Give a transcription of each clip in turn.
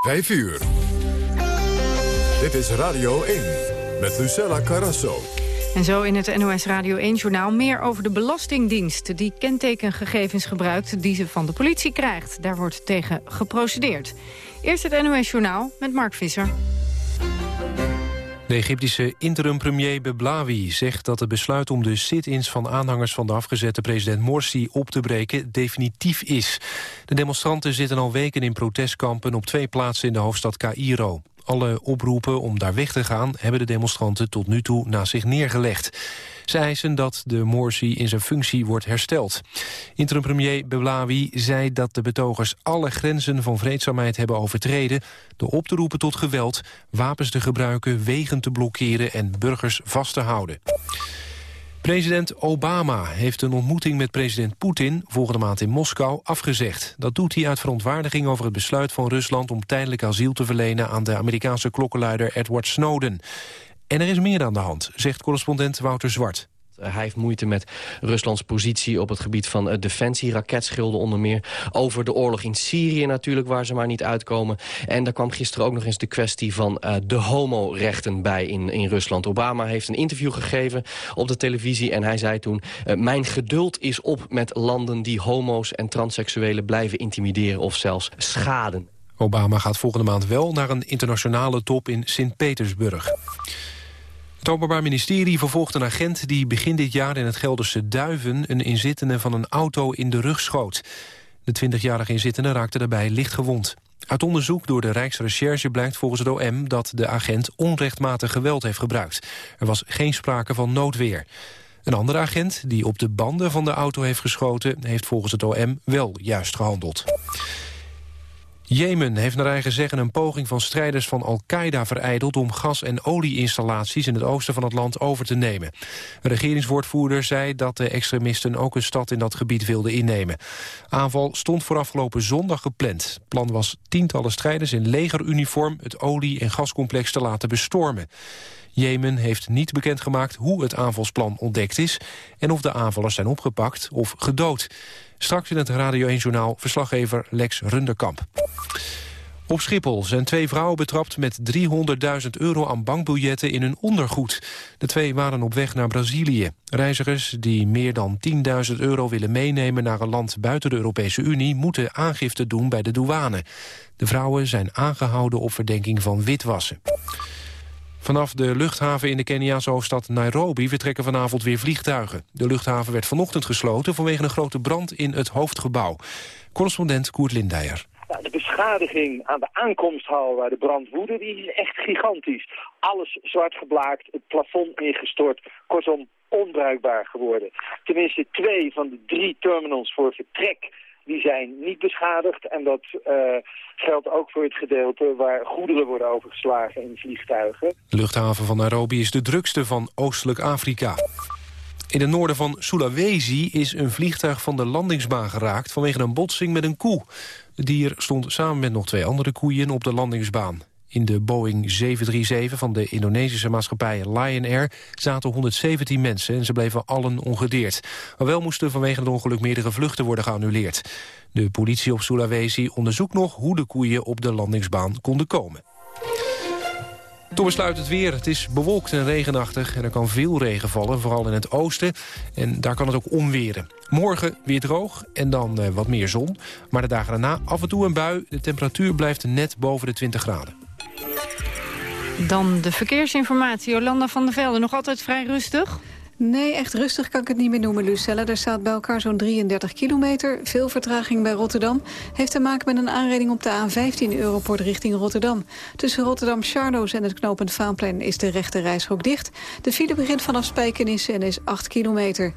5 uur. Dit is Radio 1 met Lucella Carrasso. En zo in het NOS Radio 1-journaal meer over de Belastingdienst... die kentekengegevens gebruikt die ze van de politie krijgt. Daar wordt tegen geprocedeerd. Eerst het NOS-journaal met Mark Visser. De Egyptische interim-premier Beblawi zegt dat het besluit om de sit-ins van aanhangers van de afgezette president Morsi op te breken definitief is. De demonstranten zitten al weken in protestkampen op twee plaatsen in de hoofdstad Cairo. Alle oproepen om daar weg te gaan hebben de demonstranten tot nu toe naast zich neergelegd. Ze eisen dat de Morsi in zijn functie wordt hersteld. Interim-premier Belawi zei dat de betogers alle grenzen van vreedzaamheid hebben overtreden... door op te roepen tot geweld, wapens te gebruiken, wegen te blokkeren en burgers vast te houden. President Obama heeft een ontmoeting met president Poetin volgende maand in Moskou afgezegd. Dat doet hij uit verontwaardiging over het besluit van Rusland om tijdelijk asiel te verlenen aan de Amerikaanse klokkenluider Edward Snowden. En er is meer aan de hand, zegt correspondent Wouter Zwart. Eh, hij heeft moeite met Ruslands positie op het gebied van uh, defensie, raketschilden onder meer. Over de oorlog in Syrië natuurlijk, waar ze maar niet uitkomen. En daar kwam gisteren ook nog eens de kwestie van uh, de homorechten bij in, in Rusland. Obama heeft een interview gegeven op de televisie en hij zei toen... mijn geduld is op met landen die homo's en transseksuelen blijven intimideren of zelfs schaden. Obama gaat volgende maand wel naar een internationale top in Sint-Petersburg. Het Openbaar Ministerie vervolgt een agent die begin dit jaar in het Gelderse Duiven een inzittende van een auto in de rug schoot. De 20-jarige inzittende raakte daarbij licht gewond. Uit onderzoek door de Rijksrecherche blijkt volgens het OM dat de agent onrechtmatig geweld heeft gebruikt. Er was geen sprake van noodweer. Een andere agent die op de banden van de auto heeft geschoten... heeft volgens het OM wel juist gehandeld. Jemen heeft naar eigen zeggen een poging van strijders van Al-Qaeda vereideld... om gas- en olieinstallaties in het oosten van het land over te nemen. Een regeringswoordvoerder zei dat de extremisten ook een stad in dat gebied wilden innemen. Aanval stond voor afgelopen zondag gepland. Plan was tientallen strijders in legeruniform het olie- en gascomplex te laten bestormen. Jemen heeft niet bekendgemaakt hoe het aanvalsplan ontdekt is... en of de aanvallers zijn opgepakt of gedood. Straks in het Radio 1-journaal verslaggever Lex Runderkamp. Op Schiphol zijn twee vrouwen betrapt met 300.000 euro aan bankbiljetten in hun ondergoed. De twee waren op weg naar Brazilië. Reizigers die meer dan 10.000 euro willen meenemen naar een land buiten de Europese Unie... moeten aangifte doen bij de douane. De vrouwen zijn aangehouden op verdenking van witwassen. Vanaf de luchthaven in de Keniaanse hoofdstad Nairobi vertrekken vanavond weer vliegtuigen. De luchthaven werd vanochtend gesloten vanwege een grote brand in het hoofdgebouw. Correspondent Koert Lindeyer. de beschadiging aan de aankomsthal waar de brand woedde, die is echt gigantisch. Alles zwart geblaakt, het plafond ingestort, kortom onbruikbaar geworden. Tenminste twee van de drie terminals voor vertrek die zijn niet beschadigd. En dat uh, geldt ook voor het gedeelte waar goederen worden overgeslagen in vliegtuigen. De luchthaven van Nairobi is de drukste van Oostelijk Afrika. In het noorden van Sulawesi is een vliegtuig van de landingsbaan geraakt... vanwege een botsing met een koe. Het dier stond samen met nog twee andere koeien op de landingsbaan. In de Boeing 737 van de Indonesische maatschappij Lion Air zaten 117 mensen en ze bleven allen ongedeerd. Maar wel moesten vanwege het ongeluk meerdere vluchten worden geannuleerd. De politie op Sulawesi onderzoekt nog hoe de koeien op de landingsbaan konden komen. Toen besluit het weer. Het is bewolkt en regenachtig en er kan veel regen vallen, vooral in het oosten. En daar kan het ook omweren. Morgen weer droog en dan eh, wat meer zon. Maar de dagen daarna af en toe een bui. De temperatuur blijft net boven de 20 graden. Dan de verkeersinformatie. Jolanda van der Velde, nog altijd vrij rustig? Nee, echt rustig kan ik het niet meer noemen, Lucelle. Er staat bij elkaar zo'n 33 kilometer. Veel vertraging bij Rotterdam. Heeft te maken met een aanrijding op de A15 Europort richting Rotterdam. Tussen Rotterdam-Charloes en het knooppunt Vaanplein is de rechte reisrook dicht. De file begint vanaf Spijkenisse en is 8 kilometer.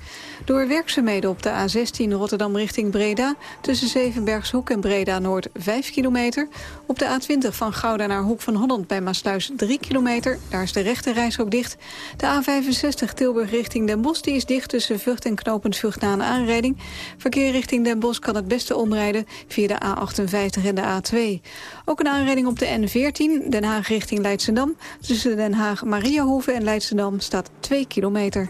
Door werkzaamheden op de A16 Rotterdam richting Breda... tussen Zevenbergshoek en Breda-Noord 5 kilometer. Op de A20 van Gouda naar Hoek van Holland bij Maasluis 3 kilometer. Daar is de rechte reisrook dicht. De A65 Tilburg richting Den Bosch die is dicht tussen Vught en Knopend na aanrijding. Verkeer richting Den Bosch kan het beste omrijden via de A58 en de A2. Ook een aanrijding op de N14, Den Haag richting Leidschendam. Tussen Den Haag, Mariahoeve en Leidschendam staat 2 kilometer.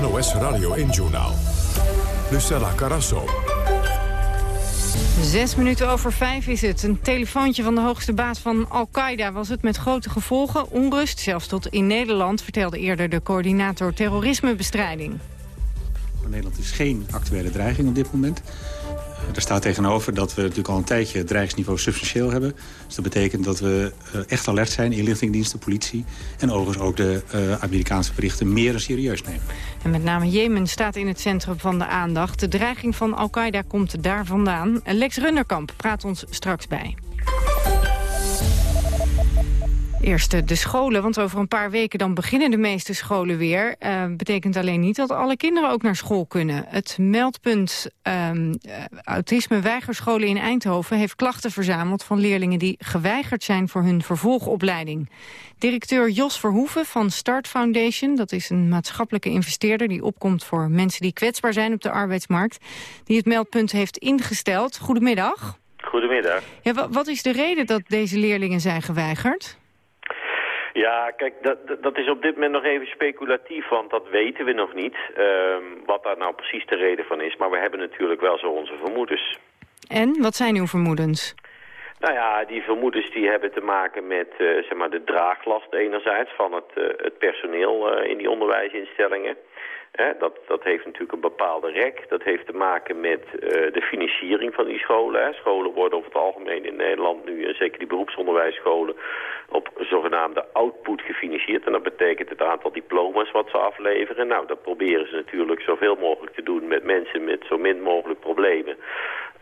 Het NOS Radio 1-journaal. Lucella Carasso. Zes minuten over vijf is het. Een telefoontje van de hoogste baas van Al-Qaeda was het met grote gevolgen. Onrust, zelfs tot in Nederland, vertelde eerder de coördinator terrorismebestrijding. Nederland is geen actuele dreiging op dit moment. Er staat tegenover dat we natuurlijk al een tijdje het dreigingsniveau substantieel hebben. Dus dat betekent dat we uh, echt alert zijn, inlichtingendiensten, politie... en overigens ook de uh, Amerikaanse berichten meer serieus nemen. En met name Jemen staat in het centrum van de aandacht. De dreiging van Al-Qaeda komt daar vandaan. Lex Runderkamp praat ons straks bij. Eerst de scholen, want over een paar weken dan beginnen de meeste scholen weer. Uh, betekent alleen niet dat alle kinderen ook naar school kunnen. Het meldpunt um, autisme weigerscholen in Eindhoven heeft klachten verzameld van leerlingen die geweigerd zijn voor hun vervolgopleiding. Directeur Jos Verhoeven van Start Foundation, dat is een maatschappelijke investeerder die opkomt voor mensen die kwetsbaar zijn op de arbeidsmarkt, die het meldpunt heeft ingesteld. Goedemiddag. Goedemiddag. Ja, wat is de reden dat deze leerlingen zijn geweigerd? Ja, kijk, dat, dat is op dit moment nog even speculatief, want dat weten we nog niet. Um, wat daar nou precies de reden van is. Maar we hebben natuurlijk wel zo onze vermoedens. En, wat zijn uw vermoedens? Nou ja, die vermoedens die hebben te maken met uh, zeg maar de draaglast enerzijds van het, uh, het personeel uh, in die onderwijsinstellingen. Dat, dat heeft natuurlijk een bepaalde rek. Dat heeft te maken met uh, de financiering van die scholen. Scholen worden over het algemeen in Nederland nu, en zeker die beroepsonderwijsscholen, op zogenaamde output gefinancierd. En dat betekent het aantal diploma's wat ze afleveren. Nou, dat proberen ze natuurlijk zoveel mogelijk te doen met mensen met zo min mogelijk problemen.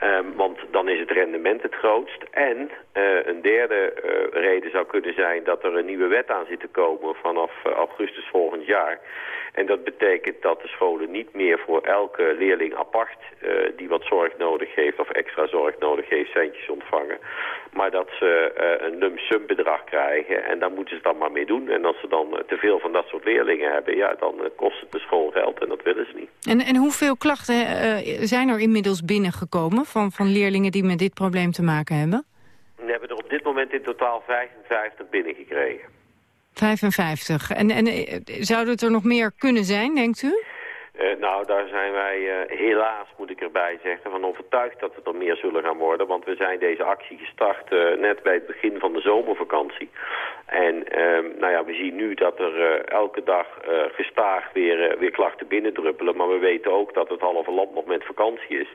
Um, want dan is het rendement het grootst. En uh, een derde uh, reden zou kunnen zijn dat er een nieuwe wet aan zit te komen vanaf uh, augustus volgend jaar. En dat betekent dat de scholen niet meer voor elke leerling apart die wat zorg nodig heeft of extra zorg nodig heeft centjes ontvangen. Maar dat ze een lump sum bedrag krijgen en daar moeten ze dan maar mee doen. En als ze dan te veel van dat soort leerlingen hebben, ja, dan kost het de school geld en dat willen ze niet. En, en hoeveel klachten zijn er inmiddels binnengekomen? Van, van leerlingen die met dit probleem te maken hebben? We hebben er op dit moment in totaal 55 binnengekregen. 55. En, en zouden het er nog meer kunnen zijn, denkt u? Uh, nou, daar zijn wij uh, helaas, moet ik erbij zeggen, van overtuigd dat het er meer zullen gaan worden. Want we zijn deze actie gestart uh, net bij het begin van de zomervakantie. En ehm, nou ja, we zien nu dat er elke dag gestaag weer, weer klachten binnendruppelen. Maar we weten ook dat het halve land nog met vakantie is.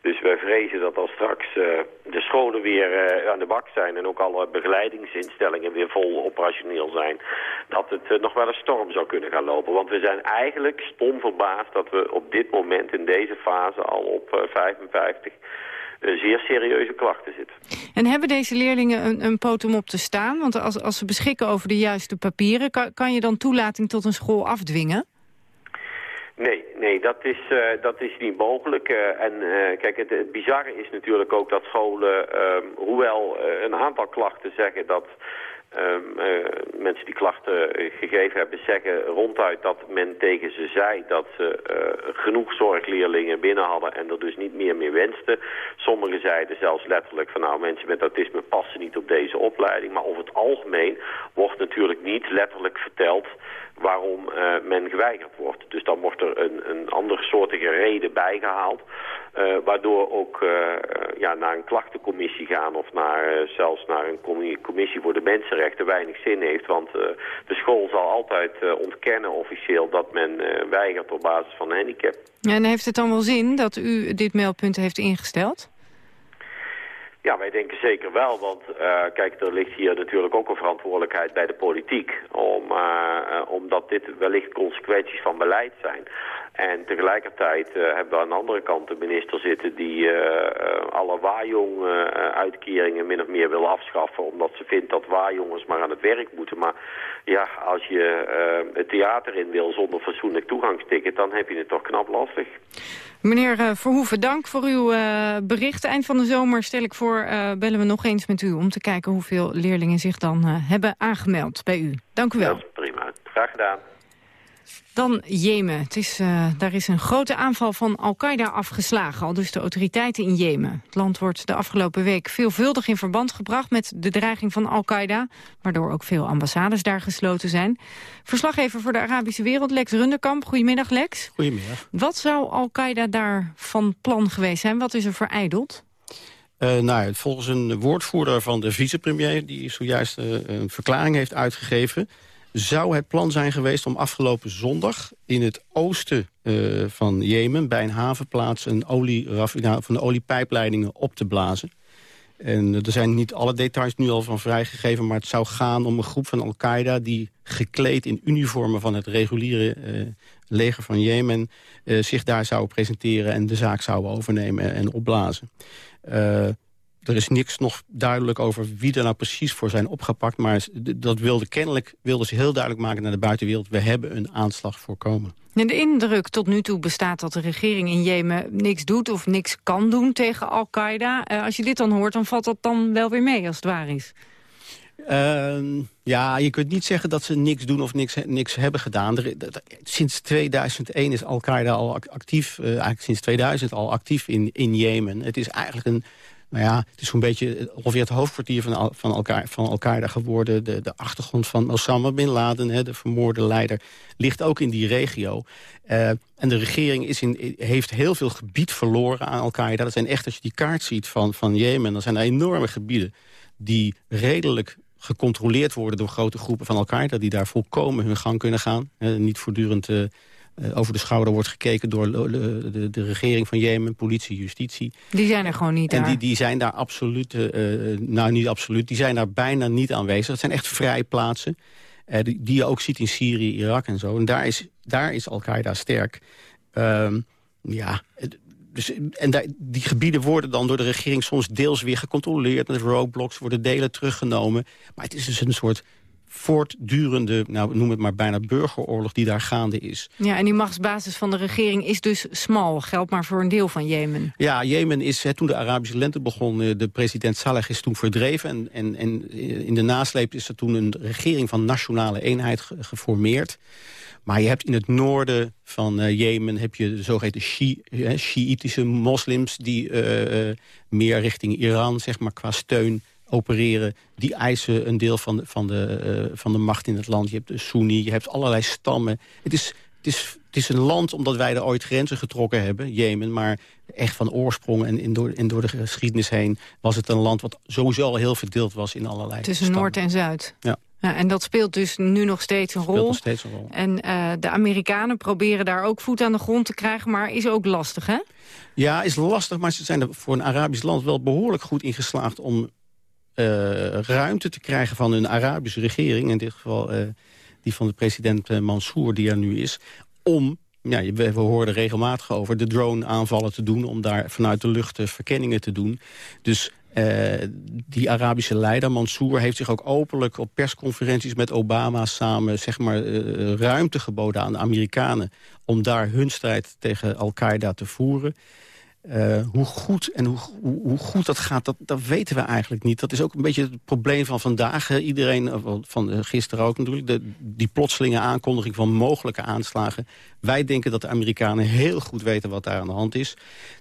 Dus wij vrezen dat als straks de scholen weer aan de bak zijn... en ook alle begeleidingsinstellingen weer vol operationeel zijn... dat het nog wel een storm zou kunnen gaan lopen. Want we zijn eigenlijk stom verbaasd dat we op dit moment in deze fase al op uh, 55 uh, zeer serieuze klachten zitten. En hebben deze leerlingen een, een poot om op te staan? Want als, als ze beschikken over de juiste papieren... kan, kan je dan toelating tot een school afdwingen? Nee, nee dat, is, uh, dat is niet mogelijk. Uh, en uh, kijk, het, het, bizarre is natuurlijk ook dat scholen, hoewel een aantal klachten zeggen dat Ehm, eh, mensen die klachten eh, gegeven hebben zeggen ronduit dat men tegen ze zei dat ze eh, genoeg zorgleerlingen binnen hadden en er dus niet meer meer wensten. Sommigen zeiden zelfs letterlijk van nou mensen met autisme passen niet op deze opleiding. Maar over het algemeen wordt natuurlijk niet letterlijk verteld waarom men geweigerd wordt. Dus dan wordt er een, een andere soortige reden bijgehaald. Waardoor ook ja, naar een klachtencommissie gaan of naar, zelfs naar een commissie voor de mensenrechten weinig zin heeft. Want de school zal altijd ontkennen officieel dat men weigert op basis van een handicap. En heeft het dan wel zin dat u dit meldpunt heeft ingesteld? Ja, wij denken zeker wel, want uh, kijk, er ligt hier natuurlijk ook een verantwoordelijkheid bij de politiek. Om, uh, omdat dit wellicht consequenties van beleid zijn. En tegelijkertijd uh, hebben we aan de andere kant de minister zitten die uh, alle waaijong-uitkeringen min of meer wil afschaffen. Omdat ze vindt dat waarjongens maar aan het werk moeten. Maar ja, als je het theater in wil zonder fatsoenlijk toegangsticket, dan heb je het toch knap lastig. Meneer Verhoeven, dank voor uw bericht. Eind van de zomer stel ik voor, bellen we nog eens met u... om te kijken hoeveel leerlingen zich dan hebben aangemeld bij u. Dank u wel. Dat is prima. Graag gedaan. Dan Jemen. Het is, uh, daar is een grote aanval van Al-Qaeda afgeslagen, al dus de autoriteiten in Jemen. Het land wordt de afgelopen week veelvuldig in verband gebracht met de dreiging van Al-Qaeda, waardoor ook veel ambassades daar gesloten zijn. Verslaggever voor de Arabische Wereld, Lex Runderkamp. Goedemiddag, Lex. Goedemiddag. Wat zou Al-Qaeda daar van plan geweest zijn? Wat is er vereideld? Uh, nou, volgens een woordvoerder van de vicepremier... die zojuist uh, een verklaring heeft uitgegeven zou het plan zijn geweest om afgelopen zondag... in het oosten uh, van Jemen, bij een havenplaats... een van de oliepijpleidingen op te blazen. En er zijn niet alle details nu al van vrijgegeven... maar het zou gaan om een groep van Al-Qaeda... die gekleed in uniformen van het reguliere uh, leger van Jemen... Uh, zich daar zou presenteren en de zaak zouden overnemen en opblazen. Er is niks nog duidelijk over wie er nou precies voor zijn opgepakt. Maar dat wilde kennelijk wilden ze heel duidelijk maken naar de buitenwereld. We hebben een aanslag voorkomen. En de indruk tot nu toe bestaat dat de regering in Jemen niks doet of niks kan doen tegen Al-Qaeda. Uh, als je dit dan hoort, dan valt dat dan wel weer mee als het waar is. Uh, ja, je kunt niet zeggen dat ze niks doen of niks, niks hebben gedaan. Er, sinds 2001 is Al-Qaeda al actief, uh, eigenlijk sinds 2000 al actief in, in Jemen. Het is eigenlijk een nou ja, het is zo'n beetje ongeveer het hoofdkwartier van, van, elkaar, van Al-Qaeda geworden. De, de achtergrond van Osama Bin Laden, hè, de vermoorde leider, ligt ook in die regio. Uh, en de regering is in, heeft heel veel gebied verloren aan Al-Qaeda. Dat zijn echt, als je die kaart ziet van, van Jemen, dan zijn er enorme gebieden die redelijk gecontroleerd worden door grote groepen van Al-Qaeda... die daar volkomen hun gang kunnen gaan. niet voortdurend uh, over de schouder wordt gekeken door de, de, de, regering van Jemen, politie, justitie. Die zijn er gewoon niet En daar. die, die zijn daar absoluut, uh, nou niet absoluut, die zijn daar bijna niet aanwezig. Het zijn echt vrijplaatsen, uh, die, die, je ook ziet in Syrië, Irak en zo. En daar is, daar is Al-Qaeda sterk. Um, ja, dus, en daar, die gebieden worden dan door de regering soms deels weer gecontroleerd. Met roadblocks worden delen teruggenomen. Maar het is dus een soort voortdurende, nou, noem het maar bijna burgeroorlog die daar gaande is. Ja, en die machtsbasis van de regering is dus smal, geldt maar voor een deel van Jemen. Ja, Jemen is, hè, toen de Arabische lente begon, eh, de president Saleh is toen verdreven. En, en, en in de nasleep is er toen een regering van nationale eenheid geformeerd. Maar je hebt in het noorden van uh, Jemen heb je de zogeheten Shiïtische moslims... die uh, meer richting Iran, zeg maar, qua steun opereren, die eisen een deel van de, van, de, uh, van de macht in het land. Je hebt de Sunni, je hebt allerlei stammen. Het is, het is, het is een land, omdat wij er ooit grenzen getrokken hebben, Jemen... maar echt van oorsprong en, in door, en door de geschiedenis heen... was het een land wat sowieso al heel verdeeld was in allerlei Tussen stammen. Noord en Zuid. Ja. Ja, en dat speelt dus nu nog steeds een Speelt rol. nog steeds een rol. En uh, de Amerikanen proberen daar ook voet aan de grond te krijgen... maar is ook lastig, hè? Ja, is lastig, maar ze zijn er voor een Arabisch land wel behoorlijk goed in geslaagd... om ruimte te krijgen van een Arabische regering... in dit geval uh, die van de president uh, Mansour, die er nu is... om, ja, we, horen regelmatig over, de drone-aanvallen te doen... om daar vanuit de lucht verkenningen te doen. Dus die Arabische leider, Mansour, heeft zich ook openlijk... op persconferenties met Obama samen zeg maar, ruimte geboden aan de Amerikanen... om daar hun strijd tegen Al-Qaeda te voeren... Uh, hoe goed en hoe, hoe, hoe, goed dat gaat, dat, dat weten we eigenlijk niet. Dat is ook een beetje het probleem van vandaag. Iedereen, van gisteren ook natuurlijk, die plotselinge aankondiging van mogelijke aanslagen. Wij denken dat de Amerikanen heel goed weten wat daar aan de hand is.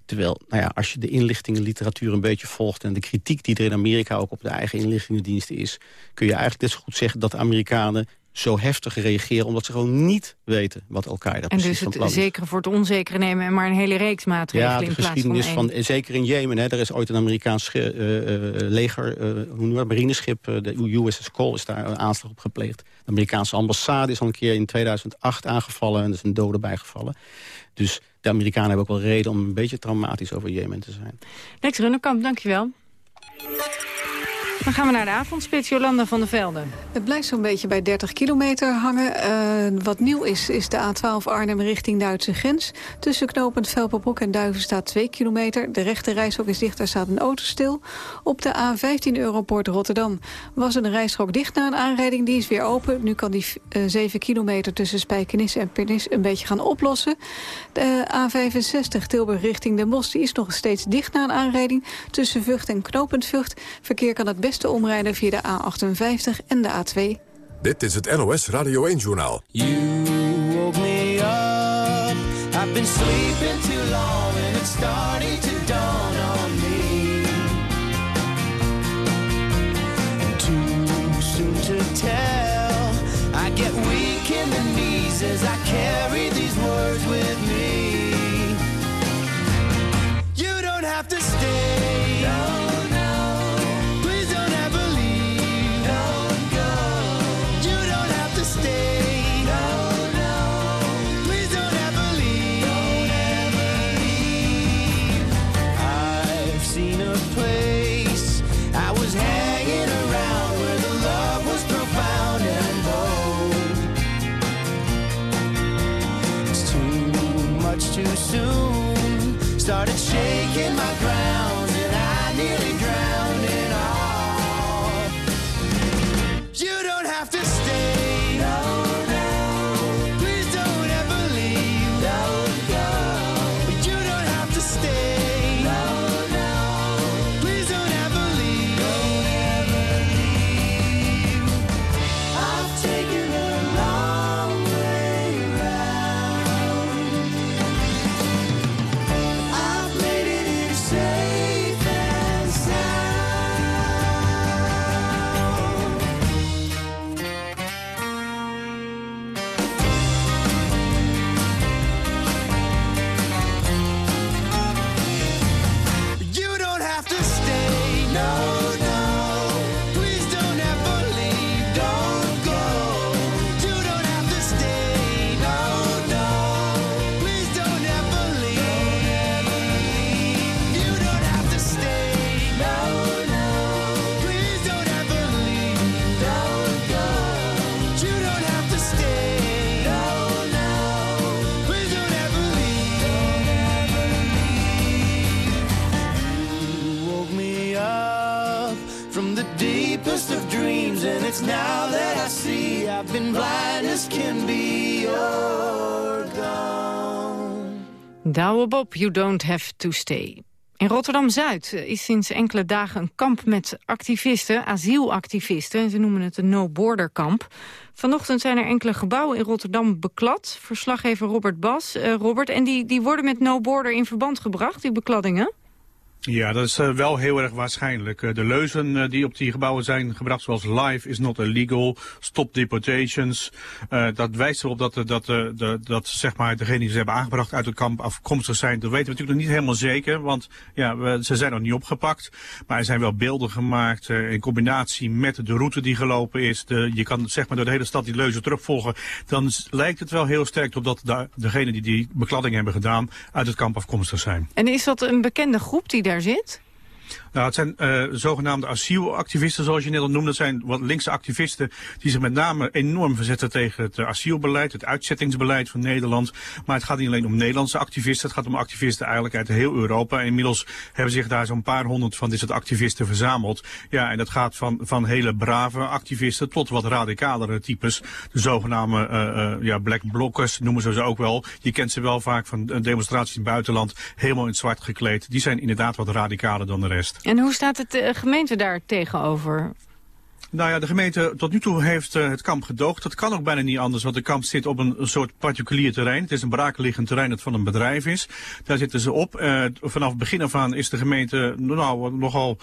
Terwijl, nou ja, als je de inlichtingenliteratuur een beetje volgt... en de kritiek die er in Amerika ook op de eigen inlichtingendiensten is... kun je eigenlijk net zo goed zeggen dat de Amerikanen zo heftig reageren... omdat ze gewoon niet weten wat Al-Qaeda precies van plan is. En dus het zekere voor het onzekere nemen... en maar een hele reeks maatregelen ja, de in plaats geschiedenis van, van, Zeker in Jemen, hè, er is ooit een Amerikaans uh, leger... Uh, marineschip, de USS Cole, is daar een aanslag op gepleegd. De Amerikaanse ambassade is al een keer in 2008 aangevallen... en er is een dode bijgevallen. Dus de Amerikanen hebben ook wel reden om een beetje traumatisch over Jemen te zijn. Lex Runnekamp, dankjewel. Dan gaan we naar de avondspits, Jolanda van der Velde. Het blijft zo'n beetje bij 30 kilometer hangen. Uh, wat nieuw is, is de A12 Arnhem richting Duitse grens. Tussen knooppunt Velperbroek en Duiven staat 2 kilometer. De rechte reishok is dicht, daar staat een auto stil. Op de A15 Europoort Rotterdam was een rijstrook dicht na een aanrijding. Die is weer open. Nu kan die uh, eh, 7 kilometer tussen Spijkenis en Pernis een beetje gaan oplossen. De A65 Tilburg richting Den Bosch die is nog steeds dicht na een aanrijding. Tussen Vught en knooppunt Vught. Verkeer kan het best beste omrijden via de A58 en de A2. Dit is het NOS Radio 1-journaal. You woke me up. I've been sleeping too long and it's starting to dawn on me. Too soon to tell. I get weak in the knees as I carry these words with me. You don't have to stay. Started shaking see I've been blind as can be. Gone. Douwe you don't have to stay. In Rotterdam-Zuid is sinds enkele dagen een kamp met activisten, asielactivisten. Ze noemen het een no-border kamp. Vanochtend zijn er enkele gebouwen in Rotterdam beklad. Verslaggever Robert Bas. Eh, Robert, en die, die worden met no-border in verband gebracht, die bekladdingen? Ja, dat is eh, wel heel erg waarschijnlijk. Eh, de leuzen eh, die op die gebouwen zijn gebracht, zoals live is not illegal, stop deportations, dat wijst erop dat, dat, de, dat zeg maar, degenen die ze hebben aangebracht uit het kamp afkomstig zijn. Dat weten we natuurlijk nog niet helemaal zeker, want ja, ze zijn nog niet opgepakt. Maar er zijn wel beelden gemaakt in combinatie met de route die gelopen is. De, je kan zeg maar door de hele stad die leuzen terugvolgen. Dan lijkt het wel heel sterk op dat de, degenen die die bekladding hebben gedaan uit het kamp afkomstig zijn. En is dat een bekende groep die daar zit? Nou, het zijn eh, zogenaamde asielactivisten, zoals je net al noemde. Dat zijn wat linkse activisten die zich met name enorm verzetten tegen het asielbeleid, het uitzettingsbeleid van Nederland. Maar het gaat niet alleen om Nederlandse activisten, het gaat om activisten eigenlijk uit heel Europa. En inmiddels hebben zich daar zo'n paar honderd van dit soort activisten verzameld. Ja, en dat gaat van, van hele brave activisten tot wat radicalere types. De zogenaamde uh, ja, black blockers noemen ze ze ook wel. Je kent ze wel vaak van demonstraties in het buitenland, helemaal in het zwart gekleed. Die zijn inderdaad wat radicaler dan de rest. En hoe staat het uh, gemeente daar tegenover? Nou ja, de gemeente tot nu toe heeft uh, het kamp gedoogd. Dat kan ook bijna niet anders, want de kamp zit op een, een soort particulier terrein. Het is een braakliggend terrein dat van een bedrijf is. Daar zitten ze op. Uh, vanaf het begin af aan is de gemeente nou, nogal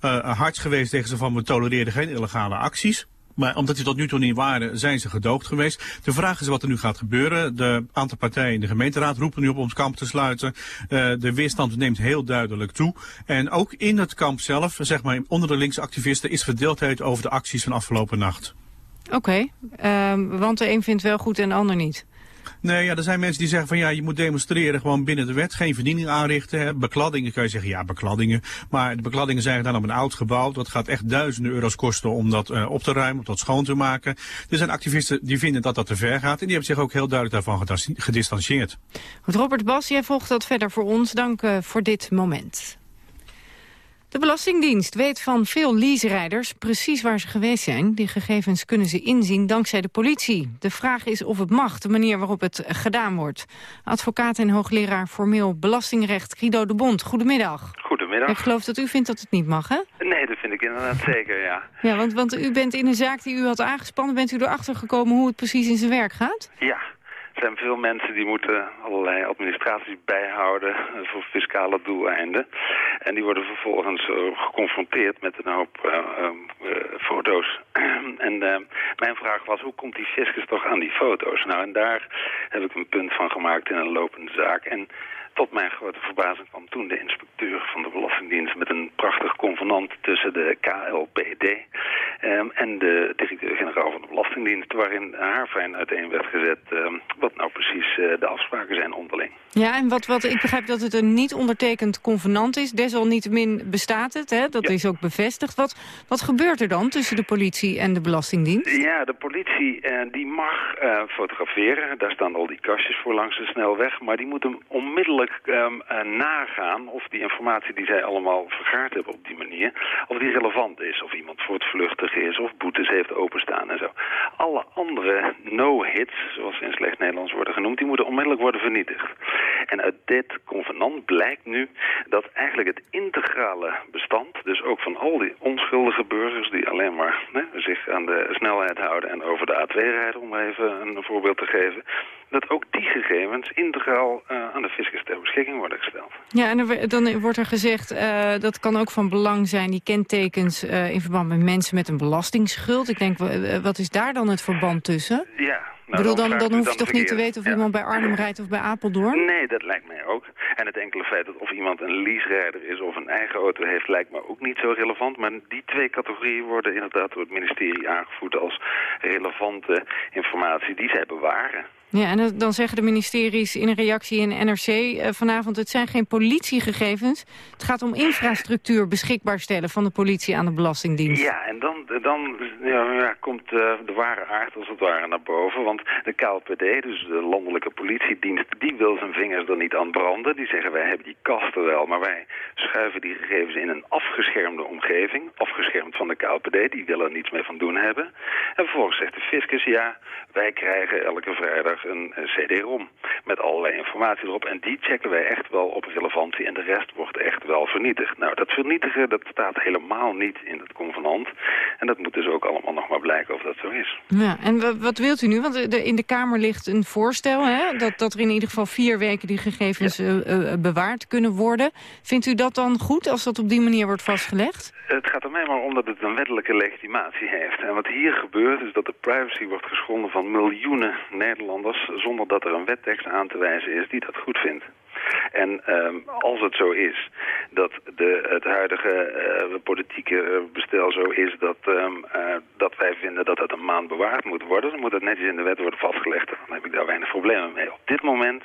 uh, hard geweest tegen ze van we tolereren geen illegale acties. Maar omdat die tot nu toe niet waren, zijn ze gedoogd geweest. De vraag is wat er nu gaat gebeuren. De aantal partijen in de gemeenteraad roepen nu op om het kamp te sluiten. Uh, de weerstand neemt heel duidelijk toe. En ook in het kamp zelf, zeg maar onder de linkse activisten, is verdeeldheid over de acties van afgelopen nacht. Oké, uh, want de een vindt wel goed en de ander niet. Nee, ja, er zijn mensen die zeggen van ja, je moet demonstreren gewoon binnen de wet. Geen verdiening aanrichten. Hè. Bekladdingen kan je zeggen, ja, bekladdingen. Maar de bekladdingen zijn gedaan op een oud gebouw. Dat gaat echt duizenden euro's kosten om dat uh, op te ruimen, om dat schoon te maken. Er zijn activisten die vinden dat dat te ver gaat. En die hebben zich ook heel duidelijk daarvan gedistanceerd. Robert Bas, jij volgt dat verder voor ons. Dank uh, voor dit moment. De Belastingdienst weet van veel leaserijders precies waar ze geweest zijn. Die gegevens kunnen ze inzien dankzij de politie. De vraag is of het mag, de manier waarop het gedaan wordt. Advocaat en hoogleraar formeel belastingrecht Guido de Bond. Goedemiddag. Goedemiddag. Ik geloof dat u vindt dat het niet mag, hè? Nee, dat vind ik inderdaad zeker, ja. Ja, want, want u bent in een zaak die u had aangespannen... bent u erachter gekomen hoe het precies in zijn werk gaat? Ja, er zijn veel mensen die moeten allerlei administraties bijhouden voor fiscale doeleinden. En die worden vervolgens uh, geconfronteerd met een hoop uh, foto's. en mijn vraag was, hoe komt die fiscus toch aan die foto's? Nou, en daar heb ik een punt van gemaakt in een lopende zaak. En tot mijn grote verbazing kwam toen de inspecteur van de Belastingdienst met een prachtig convenant tussen de KLPD um, en de directeur-generaal van de Belastingdienst, waarin haarfijn uiteen werd gezet um, wat nou precies uh, de afspraken zijn onderling. Ja, en wat, wat ik begrijp dat het een niet ondertekend convenant is. Desalniettemin bestaat het, hè? dat ja. is ook bevestigd. Wat, wat gebeurt er dan tussen de politie en de Belastingdienst? Ja, de politie uh, die mag uh, fotograferen. Daar staan al die kastjes voor langs de snelweg. Maar die moet hem onmiddellijk um, nagaan of die informatie die zij allemaal vergaard hebben op die manier, of die relevant is. Of iemand voortvluchtig is of boetes heeft openstaan en zo. Alle andere no-hits, zoals in slecht Nederlands worden genoemd, die moeten onmiddellijk worden vernietigd. En uit dit convenant blijkt nu dat eigenlijk het integrale bestand, dus ook van al die onschuldige burgers die alleen maar zich aan de snelheid houden en over de A2 rijden, om even een voorbeeld te geven, dat ook die gegevens integraal uh, aan de fiscus ter beschikking worden gesteld. Ja, en er, dan wordt er gezegd, uh, dat kan ook van belang zijn, die kentekens uh, in verband met mensen met een belastingsschuld. Ik denk, wat is daar dan het verband tussen? Ja, nou, bedoel, dan, dan, dan hoef je toch niet te weten of ja. iemand bij Arnhem rijdt of bij Apeldoorn? Nee, dat lijkt mij ook. En het enkele feit dat of iemand een leaserijder is of een eigen auto heeft, lijkt me ook niet zo relevant. Maar die twee categorieën worden inderdaad door het ministerie aangevoerd als relevante informatie die zij bewaren. Ja, en dan zeggen de ministeries in een reactie in NRC uh, vanavond... het zijn geen politiegegevens. Het gaat om infrastructuur beschikbaar stellen van de politie aan de Belastingdienst. Ja, en dan, dan ja, komt uh, de ware aard als het ware naar boven. Want de KLPD, dus de landelijke politiedienst... die wil zijn vingers er niet aan branden. Die zeggen wij hebben die kasten wel, maar wij schuiven die gegevens in een afgeschermde omgeving. Afgeschermd van de KLPD, die willen er niets mee van doen hebben. En vervolgens zegt de fiscus, ja, wij krijgen elke vrijdag een CD-ROM met allerlei informatie erop. En die checken wij echt wel op relevantie en de rest wordt echt wel vernietigd. Nou, dat vernietigen, dat staat helemaal niet in het convenant. En dat moet dus ook allemaal nog maar blijken of dat zo is. Ja, en wat wilt u nu? Want in de Kamer ligt een voorstel, hè? Dat, dat er in ieder geval vier weken die gegevens ja. uh, bewaard kunnen worden. Vindt u dat dan goed als dat op die manier wordt vastgelegd? Het gaat er mij maar om dat het een wettelijke legitimatie heeft. En wat hier gebeurt is dat de privacy wordt geschonden van miljoenen Nederlanders zonder dat er een wettekst aan te wijzen is die dat goed vindt. En um, als het zo is dat de, het huidige uh, politieke bestel zo is dat, um, uh, dat wij vinden dat het een maand bewaard moet worden, dan moet het netjes in de wet worden vastgelegd. Dan heb ik daar weinig problemen mee. Op dit moment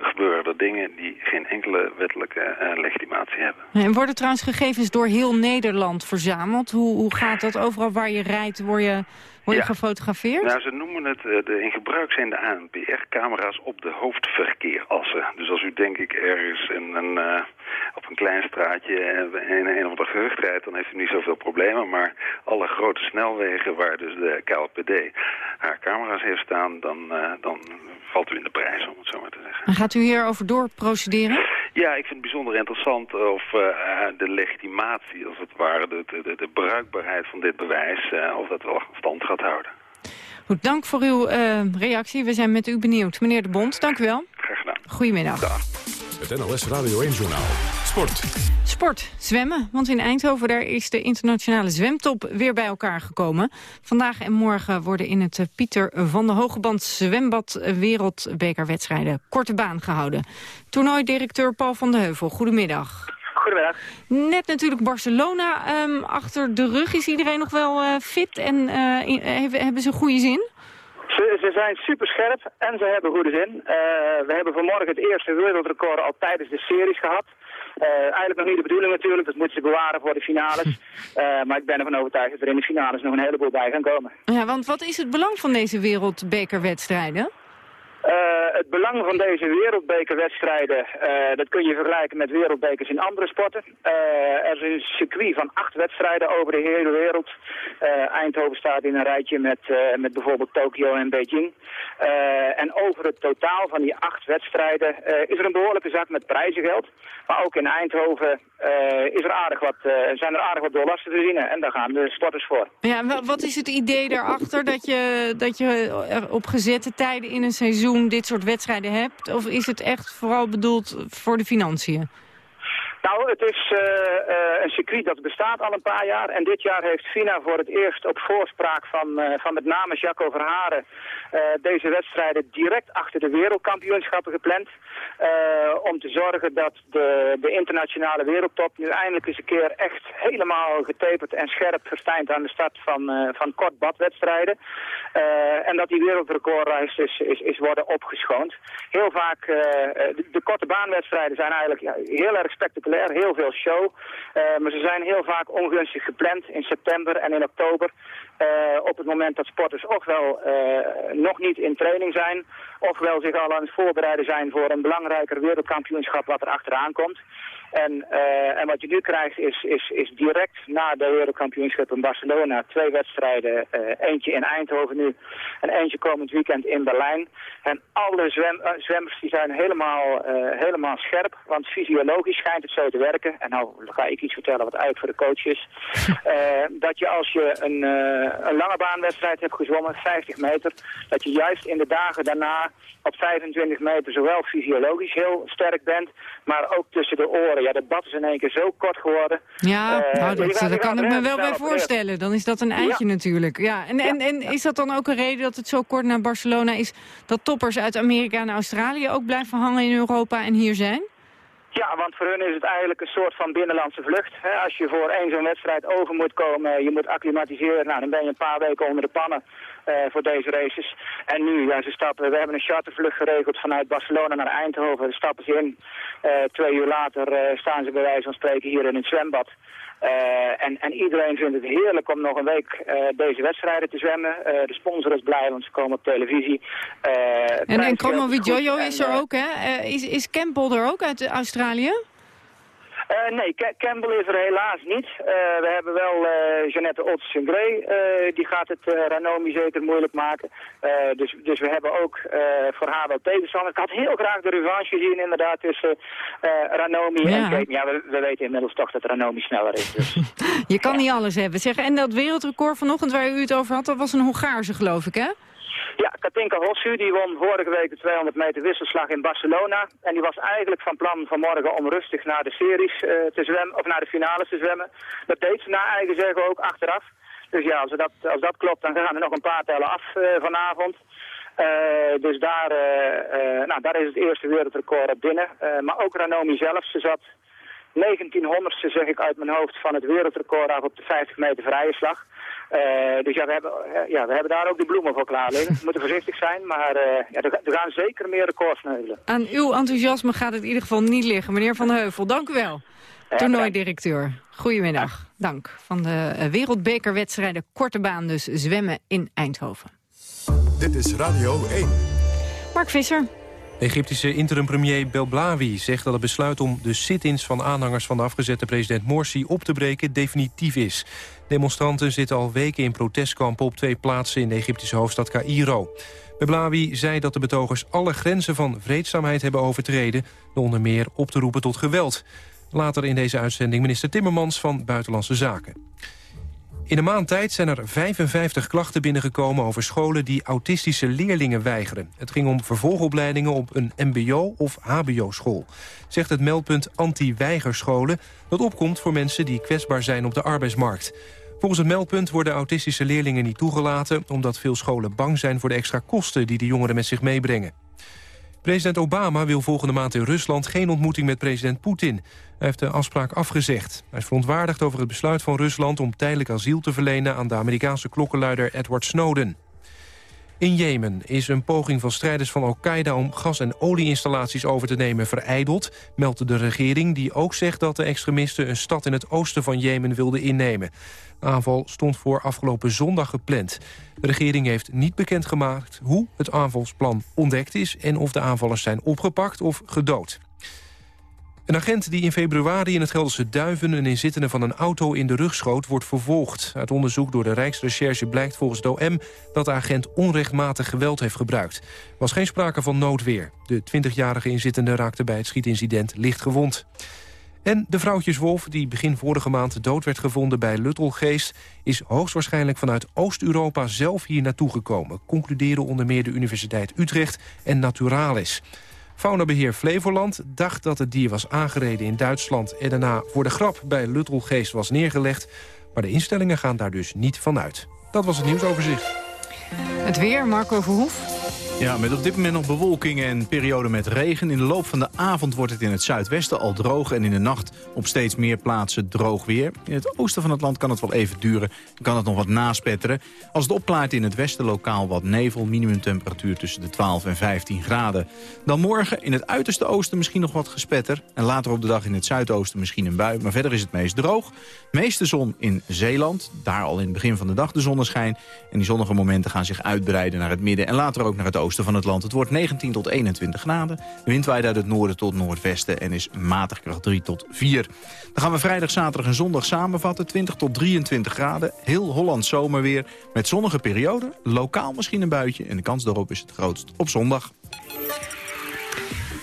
gebeuren er dingen die geen enkele wettelijke eh, legitimatie hebben. En worden trouwens gegevens door heel Nederland verzameld? Hoe, hoe gaat dat? Overal waar je rijdt, word je, word je Ja. gefotografeerd? Nou, ze noemen het, eh, de, in gebruik zijn de ANPR-camera's op de hoofdverkeerassen. Dus als u denk ik ergens in een, eh, op een klein straatje in een of ander gehucht rijdt, dan heeft u niet zoveel problemen. Maar alle grote snelwegen waar dus de KLPD haar camera's heeft staan, dan, dan valt u in de prijs, om het zo maar te zeggen. En gaat u hierover door procederen? Ja, ik vind het bijzonder interessant of eh, de legitimatie, als het ware, de, de, de bruikbaarheid van dit bewijs, eh, of dat wel stand gaat houden. Goed, dank voor uw eh, reactie. We zijn met u benieuwd. Meneer De Bond, dank u wel. Graag gedaan. Goedemiddag. Het NOS Radio 1-journaal. Sport. Sport, zwemmen. Want in Eindhoven daar is de internationale zwemtop weer bij elkaar gekomen. Vandaag en morgen worden in het eh, Pieter van de Hogeband Zwembad eh, Wereldbekerwedstrijden korte baan gehouden. Toernooidirecteur Paul van de Heuvel, goedemiddag. Goedemiddag. Net natuurlijk Barcelona ehm, achter de rug. Is iedereen nog wel eh, fit en in- hebben, hebben ze goede zin? Ze, ze zijn super scherp en ze hebben goede zin. We hebben vanmorgen het eerste wereldrecord al tijdens de series gehad. Eh, eigenlijk nog niet de bedoeling natuurlijk, dat moeten ze bewaren voor de finales. Eh, maar ik ben ervan overtuigd dat er in de finales nog een heleboel bij gaan komen. Ja, want wat is het belang van deze wereldbekerwedstrijden? Eh, het belang van deze wereldbekerwedstrijden, eh, dat kun je vergelijken met wereldbekers in andere sporten. Eh, er is een circuit van acht wedstrijden over de hele wereld. Eindhoven staat in een rijtje met, met bijvoorbeeld Tokio en Beijing. En over het totaal van die acht wedstrijden is er een behoorlijke zak met prijzengeld. Maar ook in Eindhoven is er aardig wat, zijn er aardig wat dollars te verdienen. En daar gaan de sporters voor. Ja, wa- wat is het idee daarachter dat je, dat je op gezette tijden in een seizoen dit soort wedstrijden hebt? Of is het echt vooral bedoeld voor de financiën? Nou, het is eh, eh, een circuit dat bestaat al een paar jaar. En dit jaar heeft FINA voor het eerst op voorspraak van, eh, van met name Jacco Verharen... deze wedstrijden direct achter de wereldkampioenschappen gepland. om te zorgen dat de, de internationale wereldtop nu eindelijk eens een keer echt helemaal getaperd en scherp verstijnt aan de start van, van kort badwedstrijden. En dat die wereldrecordreis is, is, is worden opgeschoond. Heel vaak, de, de korte baanwedstrijden zijn eigenlijk heel erg spectaculair, heel veel show. Eh, maar ze zijn heel vaak ongunstig gepland in september en in oktober. eh, op het moment dat sporters ofwel eh, nog niet in training zijn, ofwel zich al aan het voorbereiden zijn voor een belangrijker wereldkampioenschap wat er achteraan komt. En, eh, en wat je nu krijgt is, is, is direct na de wereldkampioenschap in Barcelona twee wedstrijden. eh, eentje in Eindhoven nu en eentje komend weekend in Berlijn. En alle zwem, eh, zwemmers die zijn helemaal, helemaal scherp, want fysiologisch schijnt het zo te werken. En nou ga ik iets vertellen wat uit voor de coach is. Dat je als je een, een lange baanwedstrijd hebt gezwommen, 50 meter, dat je juist in de dagen daarna op 25 meter zowel fysiologisch heel sterk bent, maar ook tussen de oren. Ja, dat bad is in één keer zo kort geworden. Ja, Eh, nou, dat, daar kan ik me wel bij voorstellen. Dan is dat een eindje natuurlijk. Ja, en, en, en is dat dan ook een reden dat het zo kort naar Barcelona is... dat toppers uit Amerika en Australië ook blijven hangen in Europa en hier zijn? Ja, want voor hun is het eigenlijk een soort van binnenlandse vlucht. Als je voor één zo'n wedstrijd over moet komen, je moet acclimatiseren, nou, dan ben je een paar weken onder de pannen voor deze races. En nu, ja, ze stappen, we hebben een chartervlucht geregeld vanuit Barcelona naar Eindhoven. Dan stappen ze in. Eh, twee uur later eh, staan ze bij wijze van spreken hier in het zwembad. Eh, en, en iedereen vindt het heerlijk om nog een week eh, deze wedstrijden te zwemmen. Eh, de sponsor is blij, want ze komen op televisie. Eh, En, en Jojo is er eh, ook, hè? Eh, is, is Campbell er ook uit Australië? Eh, nee, Ca- Campbell is er helaas niet. Eh, we hebben wel eh Jeannette Otsen-Gray, eh, die gaat het Ranomi zeker moeilijk maken. Dus, dus we hebben ook voor haar wel. Ik had heel graag de revanche gezien inderdaad tussen Ranomi en. Kate. Ja, we, we weten inmiddels toch dat Ranomi sneller is. Dus. Je kan niet alles hebben. Zeg, en dat wereldrecord vanochtend waar u het over had, dat was een Hongaarse, geloof ik, hè? Ja, Katinka Hossu die won vorige week de 200 meter wisselslag in Barcelona. En die was eigenlijk van plan vanmorgen om rustig naar de series eh, te zwemmen, of naar de finales te zwemmen. Dat deed ze naar eigen zeggen ook achteraf. Dus ja, als dat, als dat klopt, dan gaan er nog een paar tellen af eh, vanavond. Eh, dus daar, nou, daar is het eerste wereldrecord op binnen. Maar ook Ranomi zelf, ze zat 1900ste zeg ik uit mijn hoofd van het wereldrecord af op de 50 meter vrije slag. Eh, dus ja we, hebben, eh, ja, we hebben daar ook de bloemen voor klaar liggen. We moeten voorzichtig zijn, maar eh, ja, er, er gaan zeker meer records sneuvelen. Aan uw enthousiasme gaat het in ieder geval niet liggen. Meneer Van Heuvel, dank u wel. Toernooidirecteur. Goedemiddag. Dank. Van de wereldbekerwedstrijden Korte Baan dus zwemmen in Eindhoven. Dit is Radio 1. Mark Visser. De Egyptische interim-premier Belblawi zegt dat het besluit om de sit-ins van aanhangers van de afgezette president Morsi op te breken definitief is. Demonstranten zitten al weken in protestkampen op twee plaatsen in de Egyptische hoofdstad Cairo. Belblawi zei dat de betogers alle grenzen van vreedzaamheid hebben overtreden, door onder meer op te roepen tot geweld. Later in deze uitzending minister Timmermans van Buitenlandse Zaken. In een maand tijd zijn er 55 klachten binnengekomen over scholen die autistische leerlingen weigeren. Het ging om vervolgopleidingen op een mbo- of hbo-school. Zegt het meldpunt anti-weigerscholen dat opkomt voor mensen die kwetsbaar zijn op de arbeidsmarkt. Volgens het meldpunt worden autistische leerlingen niet toegelaten... omdat veel scholen bang zijn voor de extra kosten die de jongeren met zich meebrengen. President Obama wil volgende maand in Rusland geen ontmoeting met president Poetin. Hij heeft de afspraak afgezegd. Hij is verontwaardigd over het besluit van Rusland om tijdelijk asiel te verlenen aan de Amerikaanse klokkenluider Edward Snowden. In Jemen is een poging van strijders van Al-Qaeda om gas- en olieinstallaties over te nemen vereideld, meldt de regering die ook zegt dat de extremisten een stad in het oosten van Jemen wilden innemen. De aanval stond voor afgelopen zondag gepland. De regering heeft niet bekendgemaakt hoe het aanvalsplan ontdekt is... en of de aanvallers zijn opgepakt of gedood. Een agent die in februari in het Gelderse Duiven... een inzittende van een auto in de rug schoot, wordt vervolgd. Uit onderzoek door de Rijksrecherche blijkt volgens de OM... dat de agent onrechtmatig geweld heeft gebruikt. Er was geen sprake van noodweer. De 20-jarige inzittende raakte bij het schietincident licht gewond. En de vrouwtjeswolf, die begin vorige maand dood werd gevonden bij Luttelgeest... is hoogstwaarschijnlijk vanuit Oost-Europa zelf hier naartoe gekomen... concluderen onder meer de Universiteit Utrecht en Naturalis. Faunabeheer Flevoland dacht dat het dier was aangereden in Duitsland... en daarna voor de grap bij Luttelgeest was neergelegd. Maar de instellingen gaan daar dus niet van uit. Dat was het nieuwsoverzicht. Het weer, Marco Verhoef. Ja, met op dit moment nog bewolking en periode met regen. In de loop van de avond wordt het in het zuidwesten al droog... en in de nacht op steeds meer plaatsen droog weer. In het oosten van het land kan het wel even duren. Dan kan het nog wat naspetteren. Als het opklaart in het westen lokaal wat nevel... minimumtemperatuur tussen de 12 en 15 graden. Dan morgen in het uiterste oosten misschien nog wat gespetter. En later op de dag in het zuidoosten misschien een bui. Maar verder is het meest droog. Meeste zon in Zeeland. Daar al in het begin van de dag de zonneschijn. En die zonnige momenten gaan zich uitbreiden naar het midden... en later ook naar het oosten van het land. Het wordt 19 tot 21 graden. De wind waait uit het noorden tot noordwesten en is matig kracht 3 tot 4. Dan gaan we vrijdag, zaterdag en zondag samenvatten. 20 tot 23 graden. Heel Holland zomerweer met zonnige perioden. Lokaal misschien een buitje en de kans daarop is het grootst op zondag.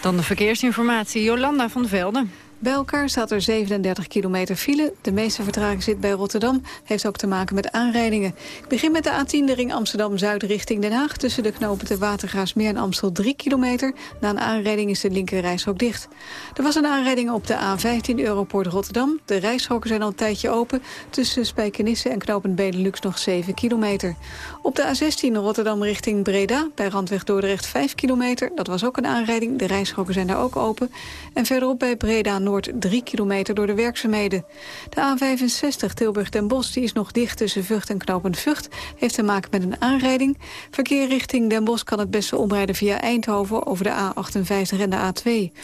Dan de verkeersinformatie. Jolanda van Velden. Bij elkaar staat er 37 kilometer file. De meeste vertraging zit bij Rotterdam. Heeft ook te maken met aanrijdingen. Ik begin met de A10, de ring Amsterdam-Zuid richting Den Haag. Tussen de knopen de Watergraafsmeer en Amstel 3 kilometer. Na een aanrijding is de linker reishok dicht. Er was een aanrijding op de A15 Europoort Rotterdam. De reishokken zijn al een tijdje open. Tussen Spijkenisse en knooppunt Benelux nog 7 kilometer. Op de A16 Rotterdam richting Breda. Bij Randweg Dordrecht 5 kilometer. Dat was ook een aanrijding. De reishokken zijn daar ook open. En verderop bij Breda Noord 3 kilometer door de werkzaamheden. De A65 Tilburg-Den Bosch die is nog dicht tussen Vught en knooppunt Vught. Heeft te maken met een aanrijding. Verkeer richting Den Bosch kan het beste omrijden via Eindhoven over de A58 en de A2.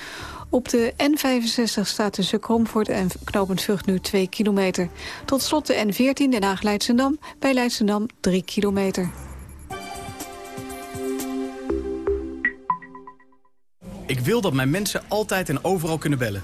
Op de N65 staat tussen Kromvoort en knooppunt Vught nu 2 kilometer. Tot slot de N14 Den Haag-Leidsendam. Bij Leidsendam 3 kilometer. Ik wil dat mijn mensen altijd en overal kunnen bellen.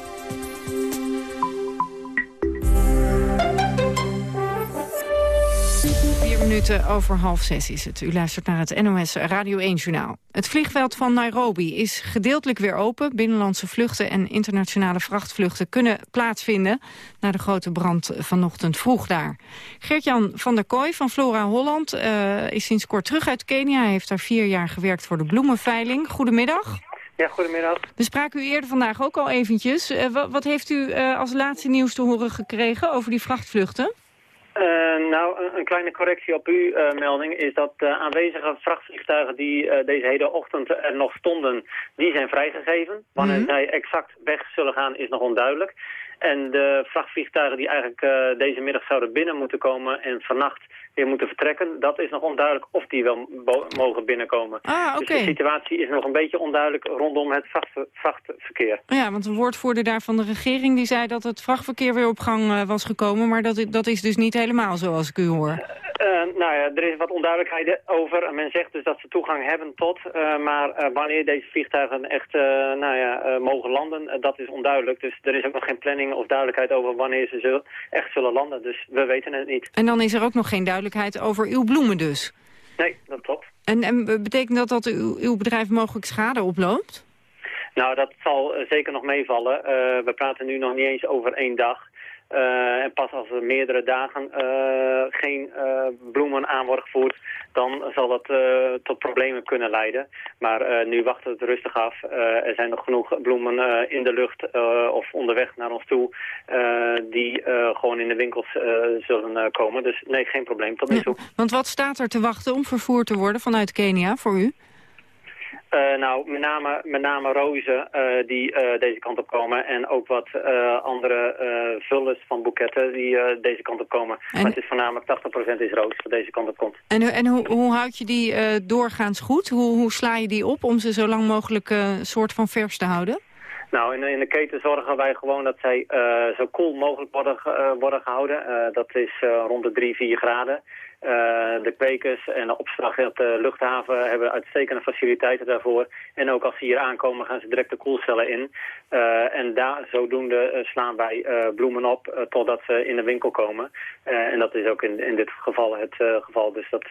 minuten over half zes is het. U luistert naar het NOS Radio 1-journaal. Het vliegveld van Nairobi is gedeeltelijk weer open. Binnenlandse vluchten en internationale vrachtvluchten kunnen plaatsvinden... na de grote brand vanochtend vroeg daar. Geert-Jan van der Kooi van Flora Holland eh, is sinds kort terug uit Kenia. Hij heeft daar vier jaar gewerkt voor de bloemenveiling. Goedemiddag. Ja, goedemiddag. We spraken u eerder vandaag ook al eventjes. Eh, wat, wat heeft u eh, als laatste nieuws te horen gekregen over die vrachtvluchten? Uh, nou, een, een, kleine correctie op uw uh, melding is dat de aanwezige vrachtvliegtuigen die uh, deze hele ochtend er nog stonden, die zijn vrijgegeven. Wanneer mm -hmm. zij exact weg zullen gaan is nog onduidelijk. En de vrachtvliegtuigen die eigenlijk deze middag zouden binnen moeten komen en vannacht weer moeten vertrekken, dat is nog onduidelijk of die wel mogen binnenkomen. Ah, okay. Dus de situatie is nog een beetje onduidelijk rondom het vracht vrachtverkeer. Ja, want een woordvoerder daar van de regering die zei dat het vrachtverkeer weer op gang was gekomen, maar dat, dat is dus niet helemaal zoals ik u hoor. Uh, nou ja, er is wat onduidelijkheid over. Men zegt dus dat ze toegang hebben tot, maar wanneer deze vliegtuigen echt nou ja, mogen landen, dat is onduidelijk. Dus er is ook nog geen planning of duidelijkheid over wanneer ze zullen, echt zullen landen. Dus we weten het niet. En dan is er ook nog geen duidelijkheid over uw bloemen dus? Nee, dat klopt. En, en betekent dat dat uw, uw bedrijf mogelijk schade oploopt? Nou, dat zal zeker nog meevallen. we praten nu nog niet eens over één dag. Uh, en pas als er meerdere dagen uh, geen uh, bloemen aan worden gevoerd, dan zal dat tot problemen kunnen leiden. Maar nu wacht het rustig af. er zijn nog genoeg bloemen in de lucht of onderweg naar ons toe die gewoon in de winkels zullen komen. Dus nee, geen probleem tot nu toe. Ja, want wat staat er te wachten om vervoerd te worden vanuit Kenia voor u? Uh, nou, met name, met name rozen uh, die uh, deze kant op komen. En ook wat andere vullers van boeketten die deze kant op komen. En... Maar het is voornamelijk 80% is roos wat deze kant op komt. En, en hoe, hoe houd je die doorgaans goed? Hoe, hoe sla je die op om ze zo lang mogelijk een soort van vers te houden? Nou, in, in, de keten zorgen wij gewoon dat zij zo koel mogelijk worden, worden gehouden. Dat is rond de 3, 4 graden. De kwekers en de opslag op de luchthaven hebben uitstekende faciliteiten daarvoor. En ook als ze hier aankomen gaan ze direct de koelcellen in. en daar zodoende slaan wij bloemen op totdat ze in de winkel komen. en dat is ook in, in dit geval het geval. Dus dat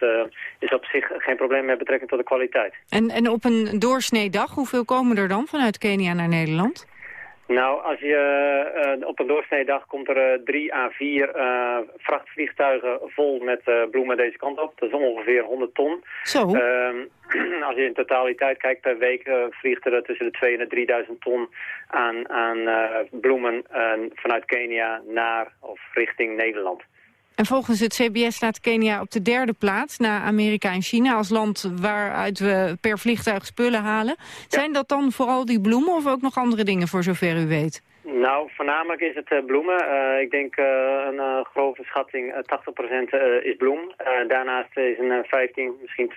is op zich geen probleem met betrekking tot de kwaliteit. En, en op een doorsneedag, hoeveel komen er dan vanuit Kenia naar Nederland? Nou, als je uh, op een doorsneedag komt er uh, drie à vier uh, vrachtvliegtuigen vol met bloemen deze kant op. Dat is ongeveer 100 ton. Zo. als je in totaliteit kijkt per week vliegt er tussen de 2 en de 3000 ton aan, aan bloemen vanuit Kenia naar of richting Nederland. En volgens het CBS staat Kenia op de derde plaats na Amerika en China... als land waaruit we per vliegtuig spullen halen. Ja. Zijn dat dan vooral die bloemen of ook nog andere dingen voor zover u weet? Nou, voornamelijk is het uh, bloemen. Uh, ik denk uh, een grove schatting 80% is bloem. daarnaast is een 15, misschien 20%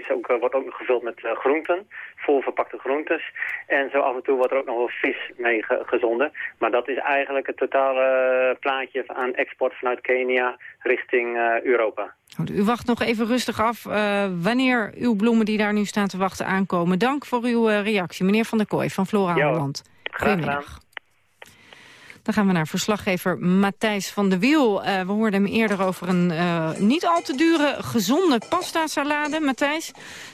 is ook, wordt ook nog gevuld met groenten. Volverpakte groentes. En zo af en toe wordt er ook nog wel vis mee ge gezonden. Maar dat is eigenlijk het totale plaatje aan export vanuit Kenia richting Europa. U wacht nog even rustig af wanneer uw bloemen die daar nu staan te wachten aankomen. Dank voor uw reactie, meneer Van der Kooi van Flora Holland. Goedemiddag. Dan gaan we naar verslaggever Matthijs van de Wiel. Uh, we hoorden hem eerder over een uh, niet al te dure gezonde pasta-salade. Matthijs,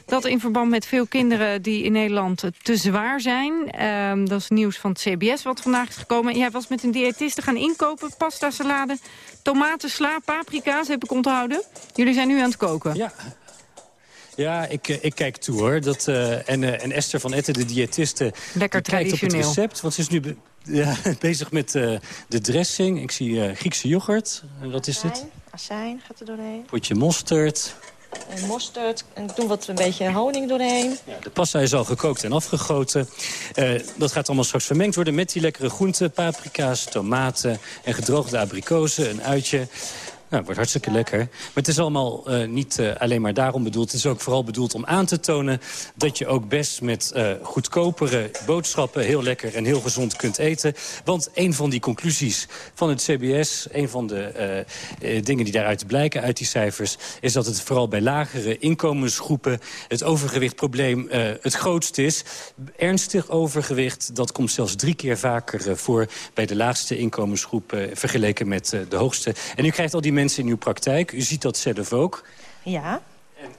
dat in verband met veel kinderen die in Nederland te zwaar zijn. Uh, dat is nieuws van het CBS wat vandaag is gekomen. Jij was met een diëtiste gaan inkopen, pasta-salade, tomaten, sla, paprika's, heb ik onthouden. Jullie zijn nu aan het koken. Ja, ja, ik, ik kijk toe hoor. Dat, uh, en, uh, en Esther van Etten, de diëtiste, Lekker kijkt op het recept. Want ze is nu be ja, bezig met uh, de dressing. Ik zie Griekse yoghurt. wat is dit? Azijn gaat er doorheen. Potje mosterd. en mosterd. En ik doe wat een beetje honing doorheen. De pasta is al gekookt en afgegoten. Eh, dat gaat allemaal straks vermengd worden met die lekkere groenten. Paprika's, tomaten en gedroogde abrikozen, een uitje. Nou, wordt hartstikke lekker. Maar het is allemaal eh, niet eh, alleen maar daarom bedoeld. Het is ook vooral bedoeld om aan te tonen... dat je ook best met eh, goedkopere boodschappen... heel lekker en heel gezond kunt eten. Want een van die conclusies van het CBS... een van de dingen die daaruit blijken uit die cijfers... is dat het vooral bij lagere inkomensgroepen... het overgewichtprobleem het grootst is. Ernstig overgewicht, dat komt zelfs drie keer vaker voor... bij de laagste inkomensgroepen vergeleken met de hoogste. En u krijgt al die mensen in uw praktijk. U ziet dat zelf ook. Ja.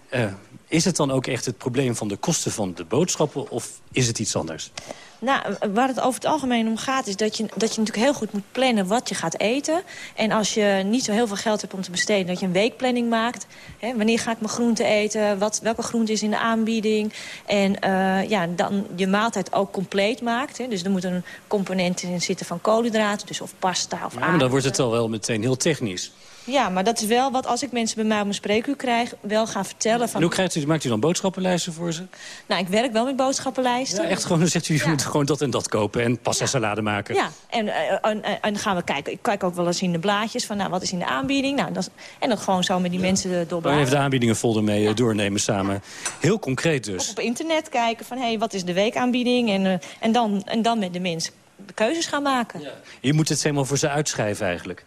Eh, is het dan ook echt het probleem van de kosten van de boodschappen... of is het iets anders? Nou, waar het over het algemeen om gaat is dat je, dat je natuurlijk heel goed moet plannen wat je gaat eten. En als je niet zo heel veel geld hebt om te besteden, dat je een weekplanning maakt. Hè, wanneer ga ik mijn groente eten? Wat, welke groente is in de aanbieding? En eh, ja, dan je maaltijd ook compleet maakt. Hè. Dus er moet een component in zitten van koolhydraten, dus of pasta of Ja, maar dan wordt het al wel meteen heel technisch. Ja, maar dat is wel wat als ik mensen bij mij op mijn spreekuur krijg... wel gaan vertellen van... En hoe krijgt u, maakt u dan boodschappenlijsten voor ze? Nou, ik werk wel met boodschappenlijsten. Ja, echt gewoon, dan zegt u, je moet gewoon dat en dat kopen... en pasta salade maken. Ja, en, eh, en, en dan gaan we kijken. Ik kijk ook wel eens in de blaadjes van nou, wat is in de aanbieding. Nou, dat, en dan gewoon zo met die mensen Dan doorbladeren. even de aanbiedingen folder mee eh, doornemen samen. Heel concreet dus. Op internet kijken van hé, hey, wat is de weekaanbieding? En, eh, en, dan, en dan met de mensen de keuzes gaan maken. Ja. Je moet het helemaal voor ze uitschrijven eigenlijk.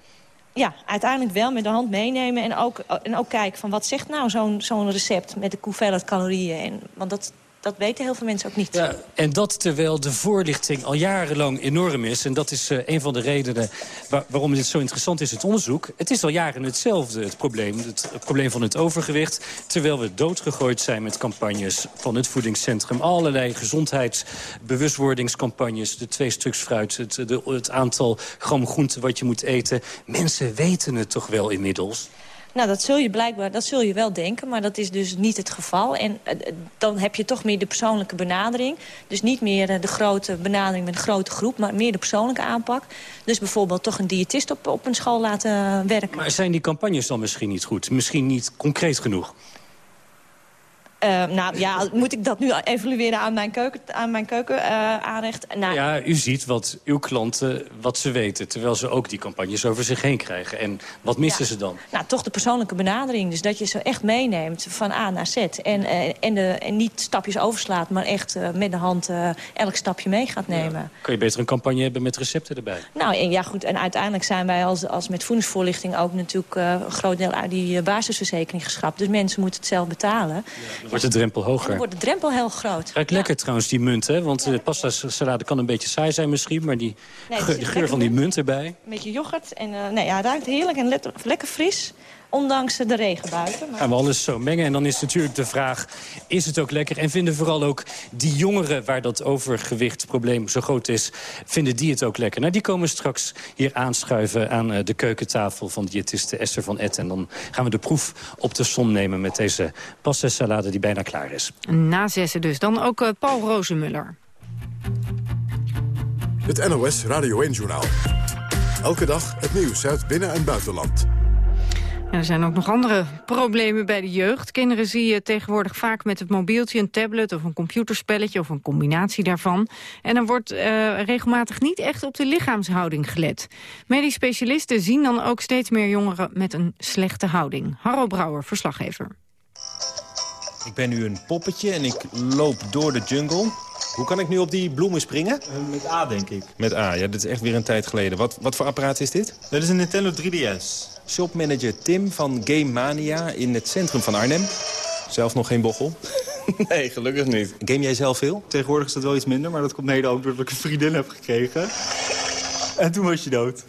Uiteindelijk wel met de hand meenemen. En ook, en ook kijken van wat zegt nou zo'n zo'n recept met de hoeveelheid calorieën. En, want dat, dat weten heel veel mensen ook niet. Ja, en dat terwijl de voorlichting al jarenlang enorm is. En dat is eh, een van de redenen waar- waarom dit zo interessant is, het onderzoek. Het is al jaren hetzelfde, het probleem. Het, probleem van het overgewicht. Terwijl we doodgegooid zijn met campagnes van het voedingscentrum. Allerlei gezondheidsbewustwordingscampagnes. De twee stuks fruit, het, het aantal gram groente wat je moet eten. Mensen weten het toch wel inmiddels? Nou, dat zul je blijkbaar, dat zul je wel denken, maar dat is dus niet het geval. En eh, dan heb je toch meer de persoonlijke benadering. Dus niet meer eh, de grote benadering met een grote groep, maar meer de persoonlijke aanpak. Dus bijvoorbeeld toch een diëtist op, op een school laten werken. Maar zijn die campagnes dan misschien niet goed? Misschien niet concreet genoeg? Eh, nou ja, moet ik dat nu evalueren aan mijn keuken, aan mijn keuken eh, aanrecht? Nou, Ja, u ziet wat uw klanten, wat ze weten... terwijl ze ook die campagnes over zich heen krijgen. En wat missen Ja. ze dan? Nou, toch de persoonlijke benadering. Dus dat je ze echt meeneemt van A naar Z. En, eh, en, de, en niet stapjes overslaat, maar echt eh, met de hand elk stapje mee gaat nemen. Kun je beter een campagne hebben met recepten erbij? Nou, en ja goed, en uiteindelijk zijn wij als, als met voedingsvoorlichting ook natuurlijk een groot deel uit die basisverzekering geschrapt. Dus mensen moeten het zelf betalen. Dan wordt de drempel En dan hoger. wordt de drempel heel groot. Ruikt lekker trouwens, die munt, hè? Want de pasta salade kan een beetje saai zijn misschien... maar die, Nee, ge- zit de geur van die munt. erbij... Een beetje yoghurt. En eh, nee, ja, het ruikt heerlijk en lekker fris. Ondanks de regen buiten. Maar... gaan we alles zo mengen. En dan is natuurlijk de vraag, is het ook lekker? En vinden vooral ook die jongeren waar dat overgewichtprobleem zo groot is... vinden die het ook lekker? Nou, die komen straks hier aanschuiven aan eh, de keukentafel... van diëtiste Esther van Etten. En dan gaan we de proef op de som nemen met deze pasta salade die bijna klaar is. Na zessen dus. Dan ook eh, Paul Rozemuller. Het NOS Radio 1-journaal. Elke dag het nieuws uit binnen- en buitenland. Er zijn ook nog andere problemen bij de jeugd. Kinderen zie je tegenwoordig vaak met het mobieltje, een tablet of een computerspelletje of een combinatie daarvan. En dan wordt eh, regelmatig niet echt op de lichaamshouding gelet. Medisch specialisten zien dan ook steeds meer jongeren met een slechte houding. Harro Brouwer, verslaggever. Ik ben nu een poppetje en ik loop door de jungle. Hoe kan ik nu op die bloemen springen? Met A, denk ik. Met A, ja, dit is echt weer een tijd geleden. Wat, wat voor apparaat is dit? Dat is een Nintendo 3DS. Shopmanager Tim van Game Mania in het centrum van Arnhem. Zelf nog geen bochel. Nee, gelukkig niet. Game jij zelf veel? Tegenwoordig is dat wel iets minder, maar dat komt mede ook doordat ik een vriendin heb gekregen. En toen was je dood.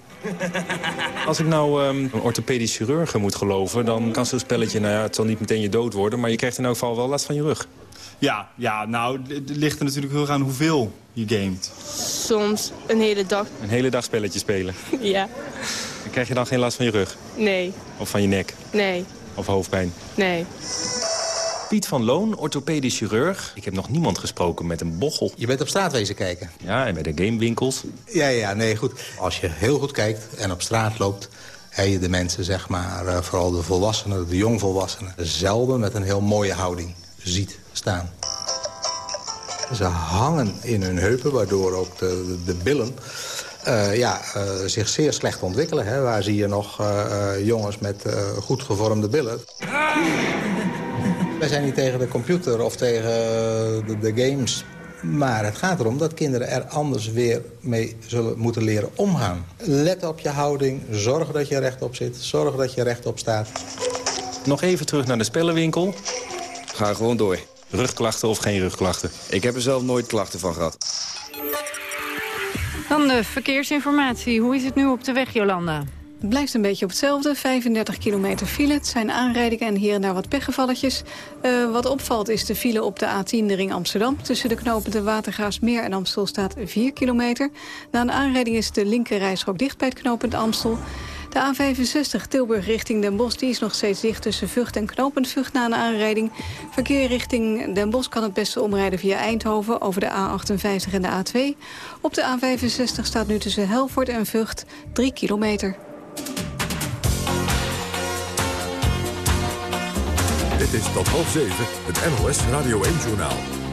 Als ik nou ehm, een orthopedisch chirurg moet geloven... dan kan zo'n spelletje, nou ja, het zal niet meteen je dood worden... maar je krijgt in elk geval wel last van je rug. Ja, ja nou, het ligt er natuurlijk heel erg aan hoeveel je gamet. Soms een hele dag. Een hele dag spelletje spelen. Ja. Dan krijg je dan geen last van je rug? Nee. Of van je nek? Nee. Of hoofdpijn? Nee. Piet van Loon, orthopedisch chirurg. Ik heb nog niemand gesproken met een bochel. Je bent op straat wezen kijken. Ja, en bij de gamewinkels. Ja, ja, nee, goed. Als je heel goed kijkt en op straat loopt... je de mensen, zeg maar, eh, vooral de volwassenen, de jongvolwassenen... zelden met een heel mooie houding ziet staan. Ze hangen in hun heupen, waardoor ook de, de billen uh, ja, uh, zich zeer slecht ontwikkelen. Hè. Waar zie je nog uh, jongens met goed gevormde billen? Wij zijn niet tegen de computer of tegen de, de, games. Maar het gaat erom dat kinderen er anders weer mee zullen moeten leren omgaan. Let op je houding, zorg dat je rechtop zit, zorg dat je rechtop staat. Nog even terug naar de spellenwinkel. Ga gewoon door. Rugklachten of geen rugklachten? Ik heb er zelf nooit klachten van gehad. Dan de verkeersinformatie. Hoe is het nu op de weg, Jolanda? Het blijft een beetje op hetzelfde. 35 kilometer file. Het zijn aanrijdingen en hier en daar wat pechgevalletjes. Uh, wat opvalt is de file op de A10, de ring Amsterdam. Tussen de knopen de Watergraafsmeer en Amstel staat 4 kilometer. Na een aanrijding is de linkerrijstrook dicht bij het knooppunt Amstel. De A65 Tilburg richting Den Bosch die is nog steeds dicht tussen Vught en Knopend Vught na een aanrijding. Verkeer richting Den Bosch kan het beste omrijden via Eindhoven over de A58 en de A2. Op de A65 staat nu tussen Helvoort en Vught 3 kilometer. Dit is tot half zeven het NOS Radio 1-journaal.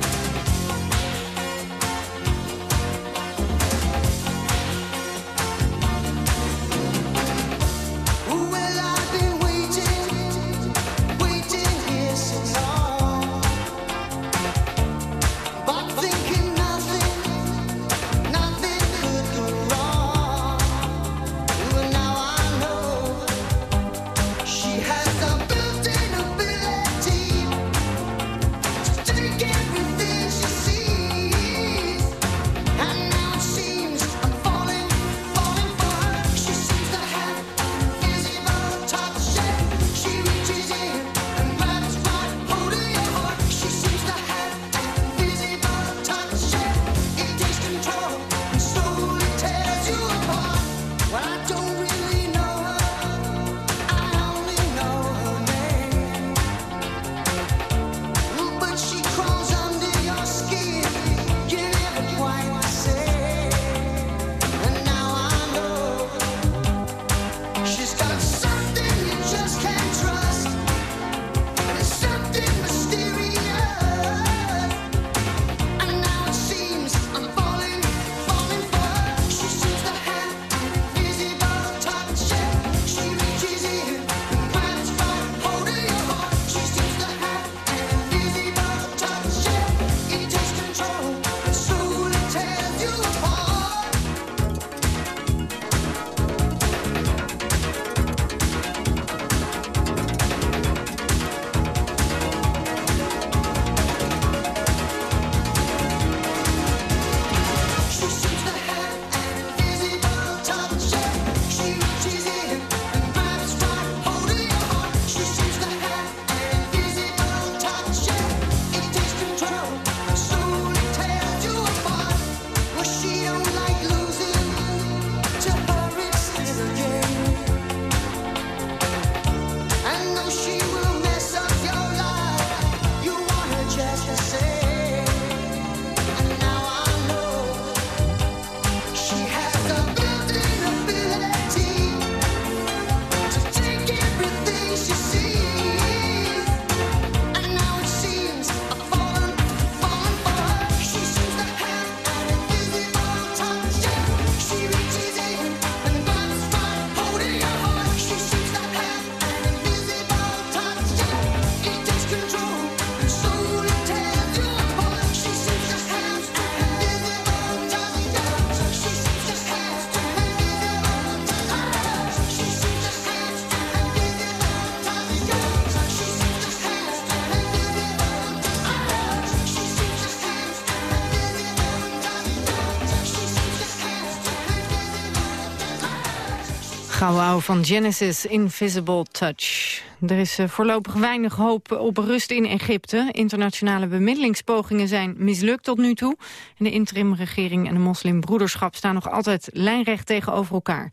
Gauw van Genesis, Invisible Touch. Er is eh, voorlopig weinig hoop op rust in Egypte. Internationale bemiddelingspogingen zijn mislukt tot nu toe. En de interimregering en de moslimbroederschap staan nog altijd lijnrecht tegenover elkaar.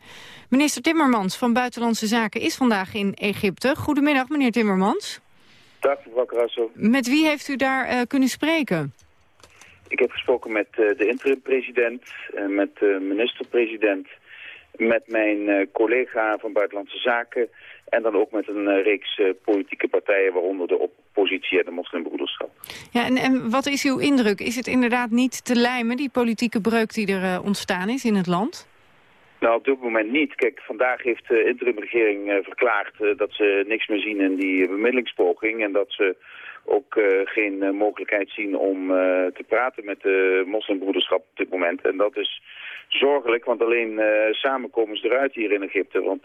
Minister Timmermans van Buitenlandse Zaken is vandaag in Egypte. Goedemiddag, meneer Timmermans. Dag, mevrouw Carasso. Met wie heeft u daar uh, kunnen spreken? Ik heb gesproken met uh, de interim-president, met de minister-president met mijn collega van Buitenlandse Zaken... en dan ook met een reeks politieke partijen, waaronder de oppositie en de moslimbroederschap. Ja, en, en wat is uw indruk? Is het inderdaad niet te lijmen, die politieke breuk die er ontstaan is in het land? Nou, op dit moment niet. Kijk, vandaag heeft de interimregering uh, verklaard uh, dat ze niks meer zien in die bemiddelingspoging. En dat ze ook uh, geen mogelijkheid zien om te praten met de moslimbroederschap op dit moment. En dat is zorgelijk, want alleen samen komen ze eruit hier in Egypte. Want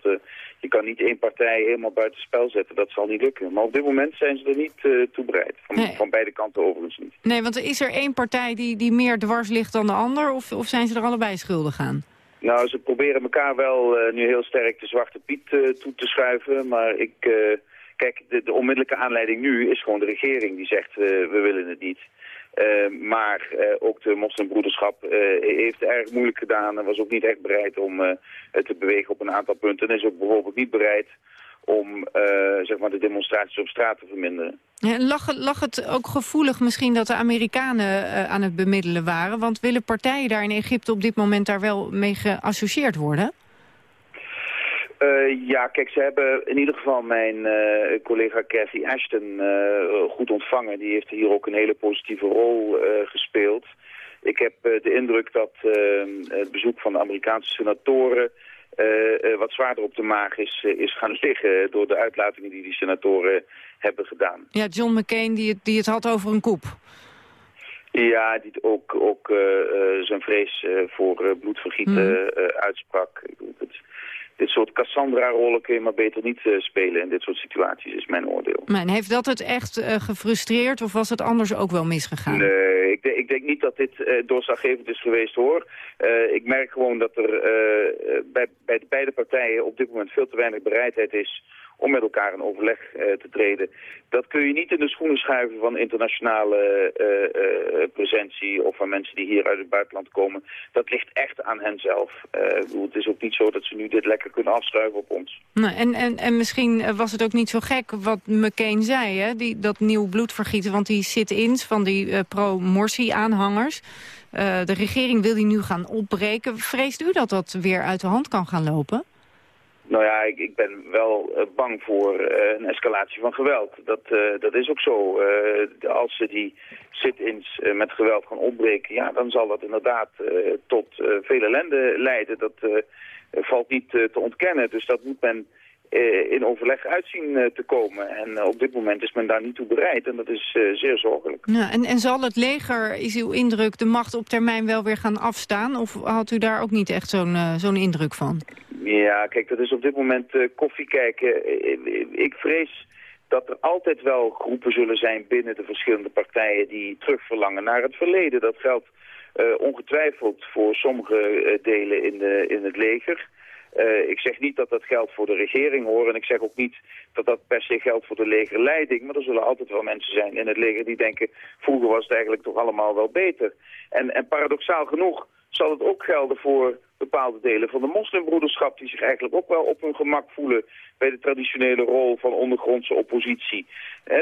je kan niet één partij helemaal buitenspel zetten, dat zal niet lukken. Maar op dit moment zijn ze er niet toe bereid. Van, nee. van, beide kanten overigens niet. Nee, want is er één partij die, die meer dwars ligt dan de ander? Of, of zijn ze er allebei schuldig aan? Nou, ze proberen elkaar wel uh, nu heel sterk de Zwarte Piet uh, toe te schuiven. Maar ik, uh, kijk, de, de, onmiddellijke aanleiding nu is gewoon de regering die zegt we willen het niet. maar ook de moslimbroederschap heeft het erg moeilijk gedaan en was ook niet echt bereid om te bewegen op een aantal punten. En is ook bijvoorbeeld niet bereid om zeg maar de demonstraties op straat te verminderen. Ja, lag, lag, het ook gevoelig misschien dat de Amerikanen uh, aan het bemiddelen waren? Want willen partijen daar in Egypte op dit moment daar wel mee geassocieerd worden? Uh, ja, kijk, ze hebben in ieder geval mijn uh, collega Cathy Ashton goed ontvangen. Die heeft hier ook een hele positieve rol gespeeld. Ik heb de indruk dat het bezoek van de Amerikaanse senatoren... wat zwaarder op de maag is, is gaan liggen door de uitlatingen die die senatoren hebben gedaan. Ja, John McCain die het, die het had over een koep. Ja, die ook, ook zijn vrees voor bloedvergieten mm. uitsprak. Het, dit soort Cassandra-rollen kun je maar beter niet spelen in dit soort situaties, is mijn oordeel. Maar heeft dat het echt gefrustreerd of was het anders ook wel misgegaan? Nee, ik, ik denk niet dat dit doorslaggevend is geweest hoor. ik merk gewoon dat er bij, bij de beide partijen op dit moment veel te weinig bereidheid is om met elkaar in overleg uh, te treden. Dat kun je niet in de schoenen schuiven van internationale uh, uh, presentie of van mensen die hier uit het buitenland komen. Dat ligt echt aan hen zelf. het is ook niet zo dat ze nu dit lekker kunnen afschuiven op ons. Nou, en, en, en misschien was het ook niet zo gek wat McCain zei, hè? Die, dat nieuw bloedvergieten, want die sit-ins van die pro-Morsi-aanhangers... de regering wil die nu gaan opbreken. Vreest u dat dat weer uit de hand kan gaan lopen? Nou ja, ik, ik ben wel uh, bang voor uh, een escalatie van geweld. Dat, uh, dat is ook zo. als ze die sit-ins met geweld gaan opbreken, ja, dan zal dat inderdaad tot veel ellende leiden. Dat valt niet te ontkennen. Dus dat moet men in overleg uitzien te komen. En op dit moment is men daar niet toe bereid. En dat is zeer zorgelijk. Ja, en, en zal het leger, is uw indruk, de macht op termijn wel weer gaan afstaan? Of had u daar ook niet echt zo'n zo'n indruk van? Ja, kijk, dat is op dit moment uh, koffie kijken. Ik vrees dat er altijd wel groepen zullen zijn binnen de verschillende partijen die terugverlangen naar het verleden. Dat geldt ongetwijfeld voor sommige delen in, de, in het leger. Ik zeg niet dat dat geldt voor de regering hoor. En ik zeg ook niet dat dat per se geldt voor de legerleiding. Maar er zullen altijd wel mensen zijn in het leger die denken... vroeger was het eigenlijk toch allemaal wel beter. En, en paradoxaal genoeg zal het ook gelden voor bepaalde delen van de moslimbroederschap... die zich eigenlijk ook wel op hun gemak voelen bij de traditionele rol van ondergrondse oppositie.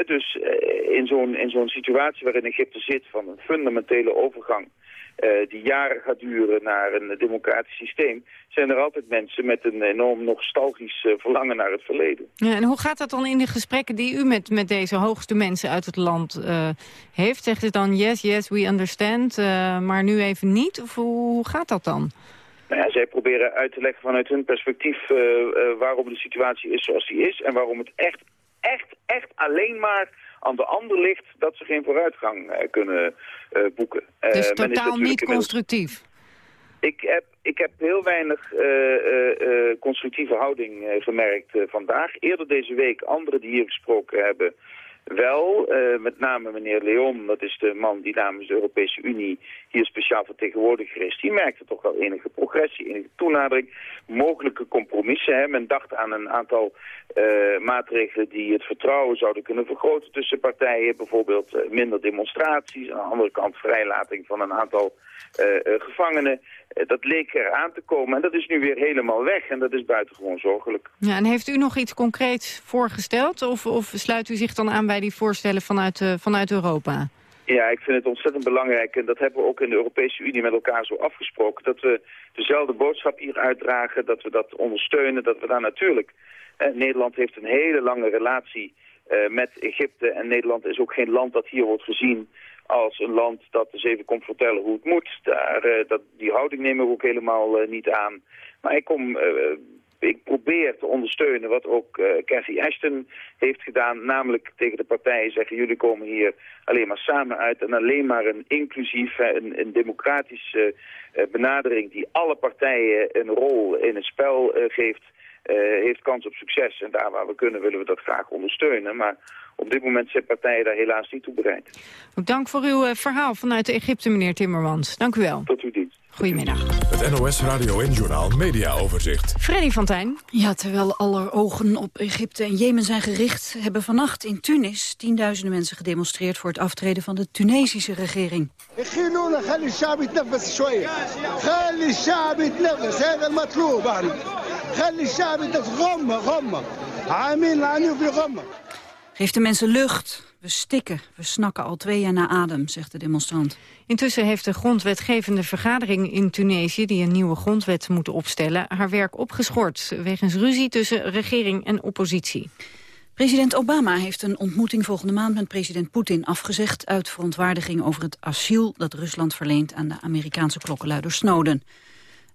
dus eh, in zo'n zo'n situatie waarin Egypte zit van een fundamentele overgang... Uh, die jaren gaat duren naar een democratisch systeem... zijn er altijd mensen met een enorm nostalgisch uh, verlangen naar het verleden. Ja, en hoe gaat dat dan in de gesprekken die u met, met deze hoogste mensen uit het land uh, heeft? Zegt het dan yes, yes, we understand, maar nu even niet? Of hoe gaat dat dan? Nou ja, zij proberen uit te leggen vanuit hun perspectief waarom de situatie is zoals die is... en waarom het echt, echt, echt alleen maar aan de ander ligt dat ze geen vooruitgang uh, kunnen uh, boeken. Dus uh, totaal niet constructief? Ik heb, ik heb heel weinig uh, constructieve houding gemerkt vandaag. Eerder deze week, anderen die hier gesproken hebben, wel, uh, met name meneer Leon, dat is de man die namens de Europese Unie hier speciaal vertegenwoordiger is, die merkte toch wel enige progressie, enige toenadering, mogelijke compromissen. Hè. Men dacht aan een aantal uh, maatregelen die het vertrouwen zouden kunnen vergroten tussen partijen, bijvoorbeeld uh, minder demonstraties, aan de andere kant vrijlating van een aantal gevangenen. Dat leek er aan te komen en dat is nu weer helemaal weg en dat is buitengewoon zorgelijk. Ja, en heeft u nog iets concreets voorgesteld of, of sluit u zich dan aan bij die voorstellen vanuit, uh, vanuit Europa? Ja, ik vind het ontzettend belangrijk en dat hebben we ook in de Europese Unie met elkaar zo afgesproken. Dat we dezelfde boodschap hier uitdragen, dat we dat ondersteunen, dat we daar natuurlijk... Eh, Nederland heeft een hele lange relatie eh, met Egypte en Nederland is ook geen land dat hier wordt gezien als een land dat dus even komt vertellen hoe het moet. Daar, uh, dat, die houding nemen we ook helemaal uh, niet aan. Maar ik kom uh, ik probeer te ondersteunen wat ook uh, Cathy Ashton heeft gedaan. Namelijk tegen de partijen zeggen, jullie komen hier alleen maar samen uit. En alleen maar een inclusief, een, een democratische benadering die alle partijen een rol in het spel geeft. heeft kans op succes. En daar waar we kunnen willen we dat graag ondersteunen. Maar op dit moment zijn partijen daar helaas niet toe bereid. Dank voor uw verhaal vanuit Egypte, meneer Timmermans. Dank u wel. Tot uw dienst. Goedemiddag. Het NOS Radio en Journaal Media Overzicht. Freddy van Tijn. Ja, terwijl aller ogen op Egypte en Jemen zijn gericht... hebben vannacht in Tunis tienduizenden mensen gedemonstreerd... voor het aftreden van de Tunesische regering. Geef de mensen lucht. We stikken, we snakken al twee jaar naar adem, zegt de demonstrant. Intussen heeft de grondwetgevende vergadering in Tunesië... die een nieuwe grondwet moet opstellen, haar werk opgeschort... wegens ruzie tussen regering en oppositie. President Obama heeft een ontmoeting volgende maand met president Poetin afgezegd... uit verontwaardiging over het asiel dat Rusland verleent aan de Amerikaanse klokkenluider Snowden.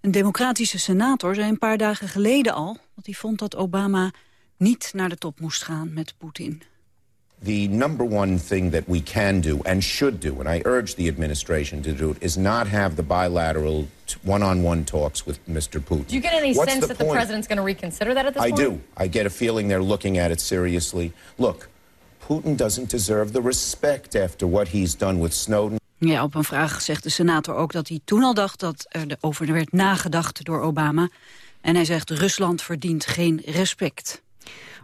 Een democratische senator zei een paar dagen geleden al... dat hij vond dat Obama niet naar de top moest gaan met Poetin. The number one thing that we can do and should do, and I urge the administration to do it, is not have the bilateral one-on-one -on -one talks with Mr. Putin. Do you get any What's sense the that point? the president's going to reconsider that at this I point? do. I get a feeling they're looking at it seriously. Look, Putin doesn't deserve the respect after what he's done with Snowden. Ja, op een vraag zegt de senator ook dat hij toen al dacht dat er over werd nagedacht door Obama. En hij zegt Rusland verdient geen respect.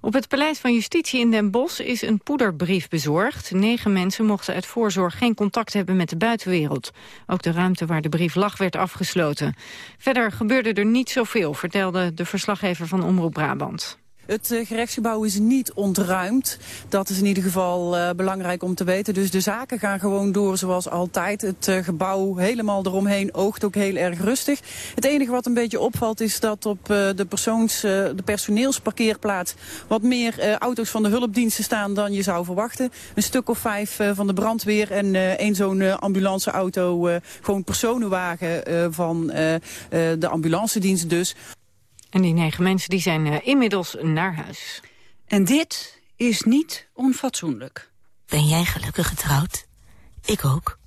Op het Paleis van Justitie in Den Bosch is een poederbrief bezorgd. Negen mensen mochten uit voorzorg geen contact hebben met de buitenwereld. Ook de ruimte waar de brief lag werd afgesloten. Verder gebeurde er niet zoveel, vertelde de verslaggever van Omroep Brabant. Het uh, gerechtsgebouw is niet ontruimd. Dat is in ieder geval uh, belangrijk om te weten. Dus de zaken gaan gewoon door zoals altijd. Het uh, gebouw helemaal eromheen oogt ook heel erg rustig. Het enige wat een beetje opvalt is dat op de, persoons, de personeelsparkeerplaats... wat meer auto's van de hulpdiensten staan dan je zou verwachten. Een stuk of vijf van de brandweer en één zo'n ambulanceauto... gewoon personenwagen van de ambulance dienst dus... En die negen mensen die zijn uh, inmiddels naar huis. En dit is niet onfatsoenlijk. Ben jij gelukkig getrouwd? Ik ook.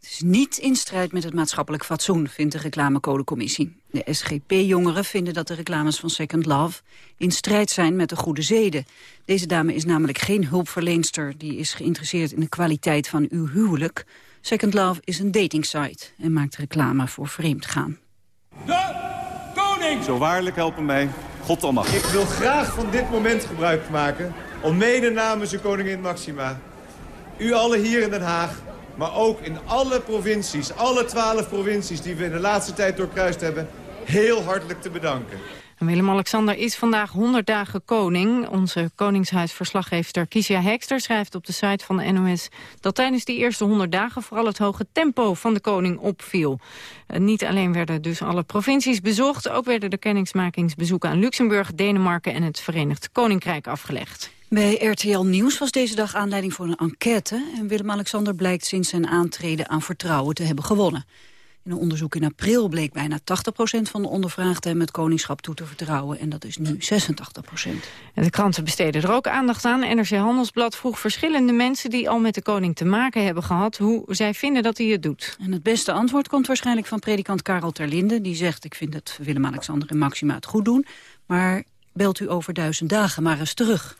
Het is niet in strijd met het maatschappelijk fatsoen, vindt de reclamecodecommissie. De SGP-jongeren vinden dat de reclames van Second Love in strijd zijn met de goede zeden. Deze dame is namelijk geen hulpverleenster, die is geïnteresseerd in de kwaliteit van uw huwelijk. Second Love is een datingsite en maakt reclame voor vreemdgaan. Zo waarlijk helpen mij, God almachtig. Ik wil graag van dit moment gebruik maken... om mede namens de koningin Maxima... u allen hier in Den Haag, maar ook in alle provincies... alle twaalf provincies die we in de laatste tijd doorkruist hebben... heel hartelijk te bedanken. Willem-Alexander is vandaag 100 dagen koning. Onze koningshuisverslaggever Kisia Hekster schrijft op de site van de NOS... dat tijdens die eerste 100 dagen vooral het hoge tempo van de koning opviel. Uh, niet alleen werden dus alle provincies bezocht... ook werden de kennismakingsbezoeken aan Luxemburg, Denemarken... en het Verenigd Koninkrijk afgelegd. Bij RTL Nieuws was deze dag aanleiding voor een enquête... en Willem-Alexander blijkt sinds zijn aantreden aan vertrouwen te hebben gewonnen. In een onderzoek in april bleek bijna 80% van de ondervraagden hem het koningschap toe te vertrouwen. En dat is nu 86%. En de kranten besteden er ook aandacht aan. NRC Handelsblad vroeg verschillende mensen die al met de koning te maken hebben gehad... hoe zij vinden dat hij het doet. En het beste antwoord komt waarschijnlijk van predikant Karel Terlinde. Die zegt, ik vind dat Willem-Alexander en Maxima het goed doen. Maar belt u over duizend dagen maar eens terug.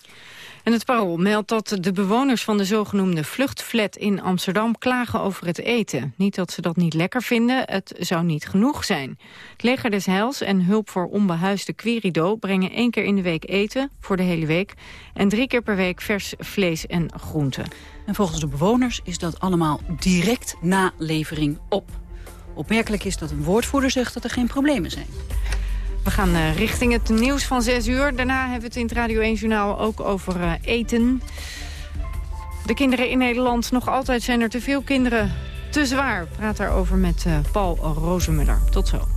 En het Parool meldt dat de bewoners van de zogenoemde vluchtflat in Amsterdam klagen over het eten. Niet dat ze dat niet lekker vinden, het zou niet genoeg zijn. Het leger des Heils en hulp voor onbehuisde Querido brengen één keer in de week eten voor de hele week. En drie keer per week vers vlees en groenten. En volgens de bewoners is dat allemaal direct na levering op. Opmerkelijk is dat een woordvoerder zegt dat er geen problemen zijn. We gaan uh, richting het nieuws van 6 uur. Daarna hebben we het in het Radio 1 Journaal ook over uh, eten. De kinderen in Nederland, nog altijd zijn er te veel kinderen te zwaar. Praat daarover met uh, Paul Rozemuller. Tot zo.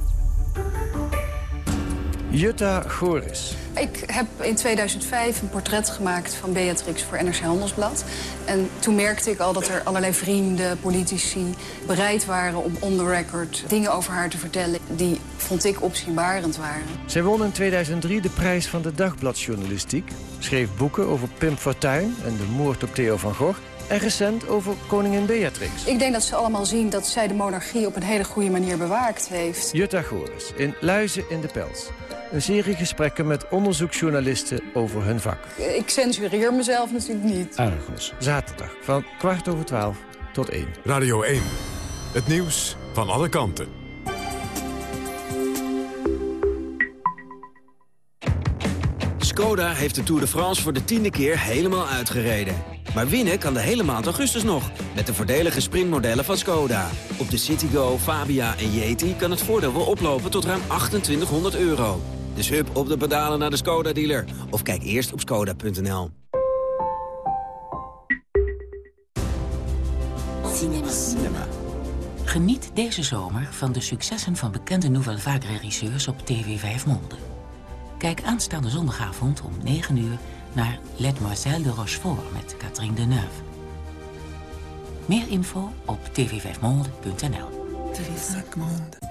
Jutta Goris. Ik heb in 2005 een portret gemaakt van Beatrix voor NRC Handelsblad. En toen merkte ik al dat er allerlei vrienden, politici... bereid waren om on the record dingen over haar te vertellen... die, vond ik, opzienbarend waren. Zij won in 2003 de prijs van de dagbladjournalistiek. Schreef boeken over Pim Fortuyn en de moord op Theo van Gogh en recent over koningin Beatrix. Ik denk dat ze allemaal zien dat zij de monarchie op een hele goede manier bewaakt heeft. Jutta Goris in Luizen in de Pels. Een serie gesprekken met onderzoeksjournalisten over hun vak. Ik censureer mezelf natuurlijk niet. Argos. Zaterdag van kwart over twaalf tot één. Radio 1. Het nieuws van alle kanten. Skoda heeft de Tour de France voor de tiende keer helemaal uitgereden. Maar winnen kan de hele maand augustus nog, met de voordelige sprintmodellen van Skoda. Op de Citigo, Fabia en Yeti kan het voordeel wel oplopen tot ruim 2800 euro. Dus hup op de pedalen naar de Skoda-dealer. Of kijk eerst op skoda.nl. Cinema. Geniet deze zomer van de successen van bekende Nouvelle Vague regisseurs op TV 5 Monde. Kijk aanstaande zondagavond om 9 uur naar Mademoiselle de Rochefort met Catherine Deneuve. Meer info op tv5monde.nl. TV 5 Monde.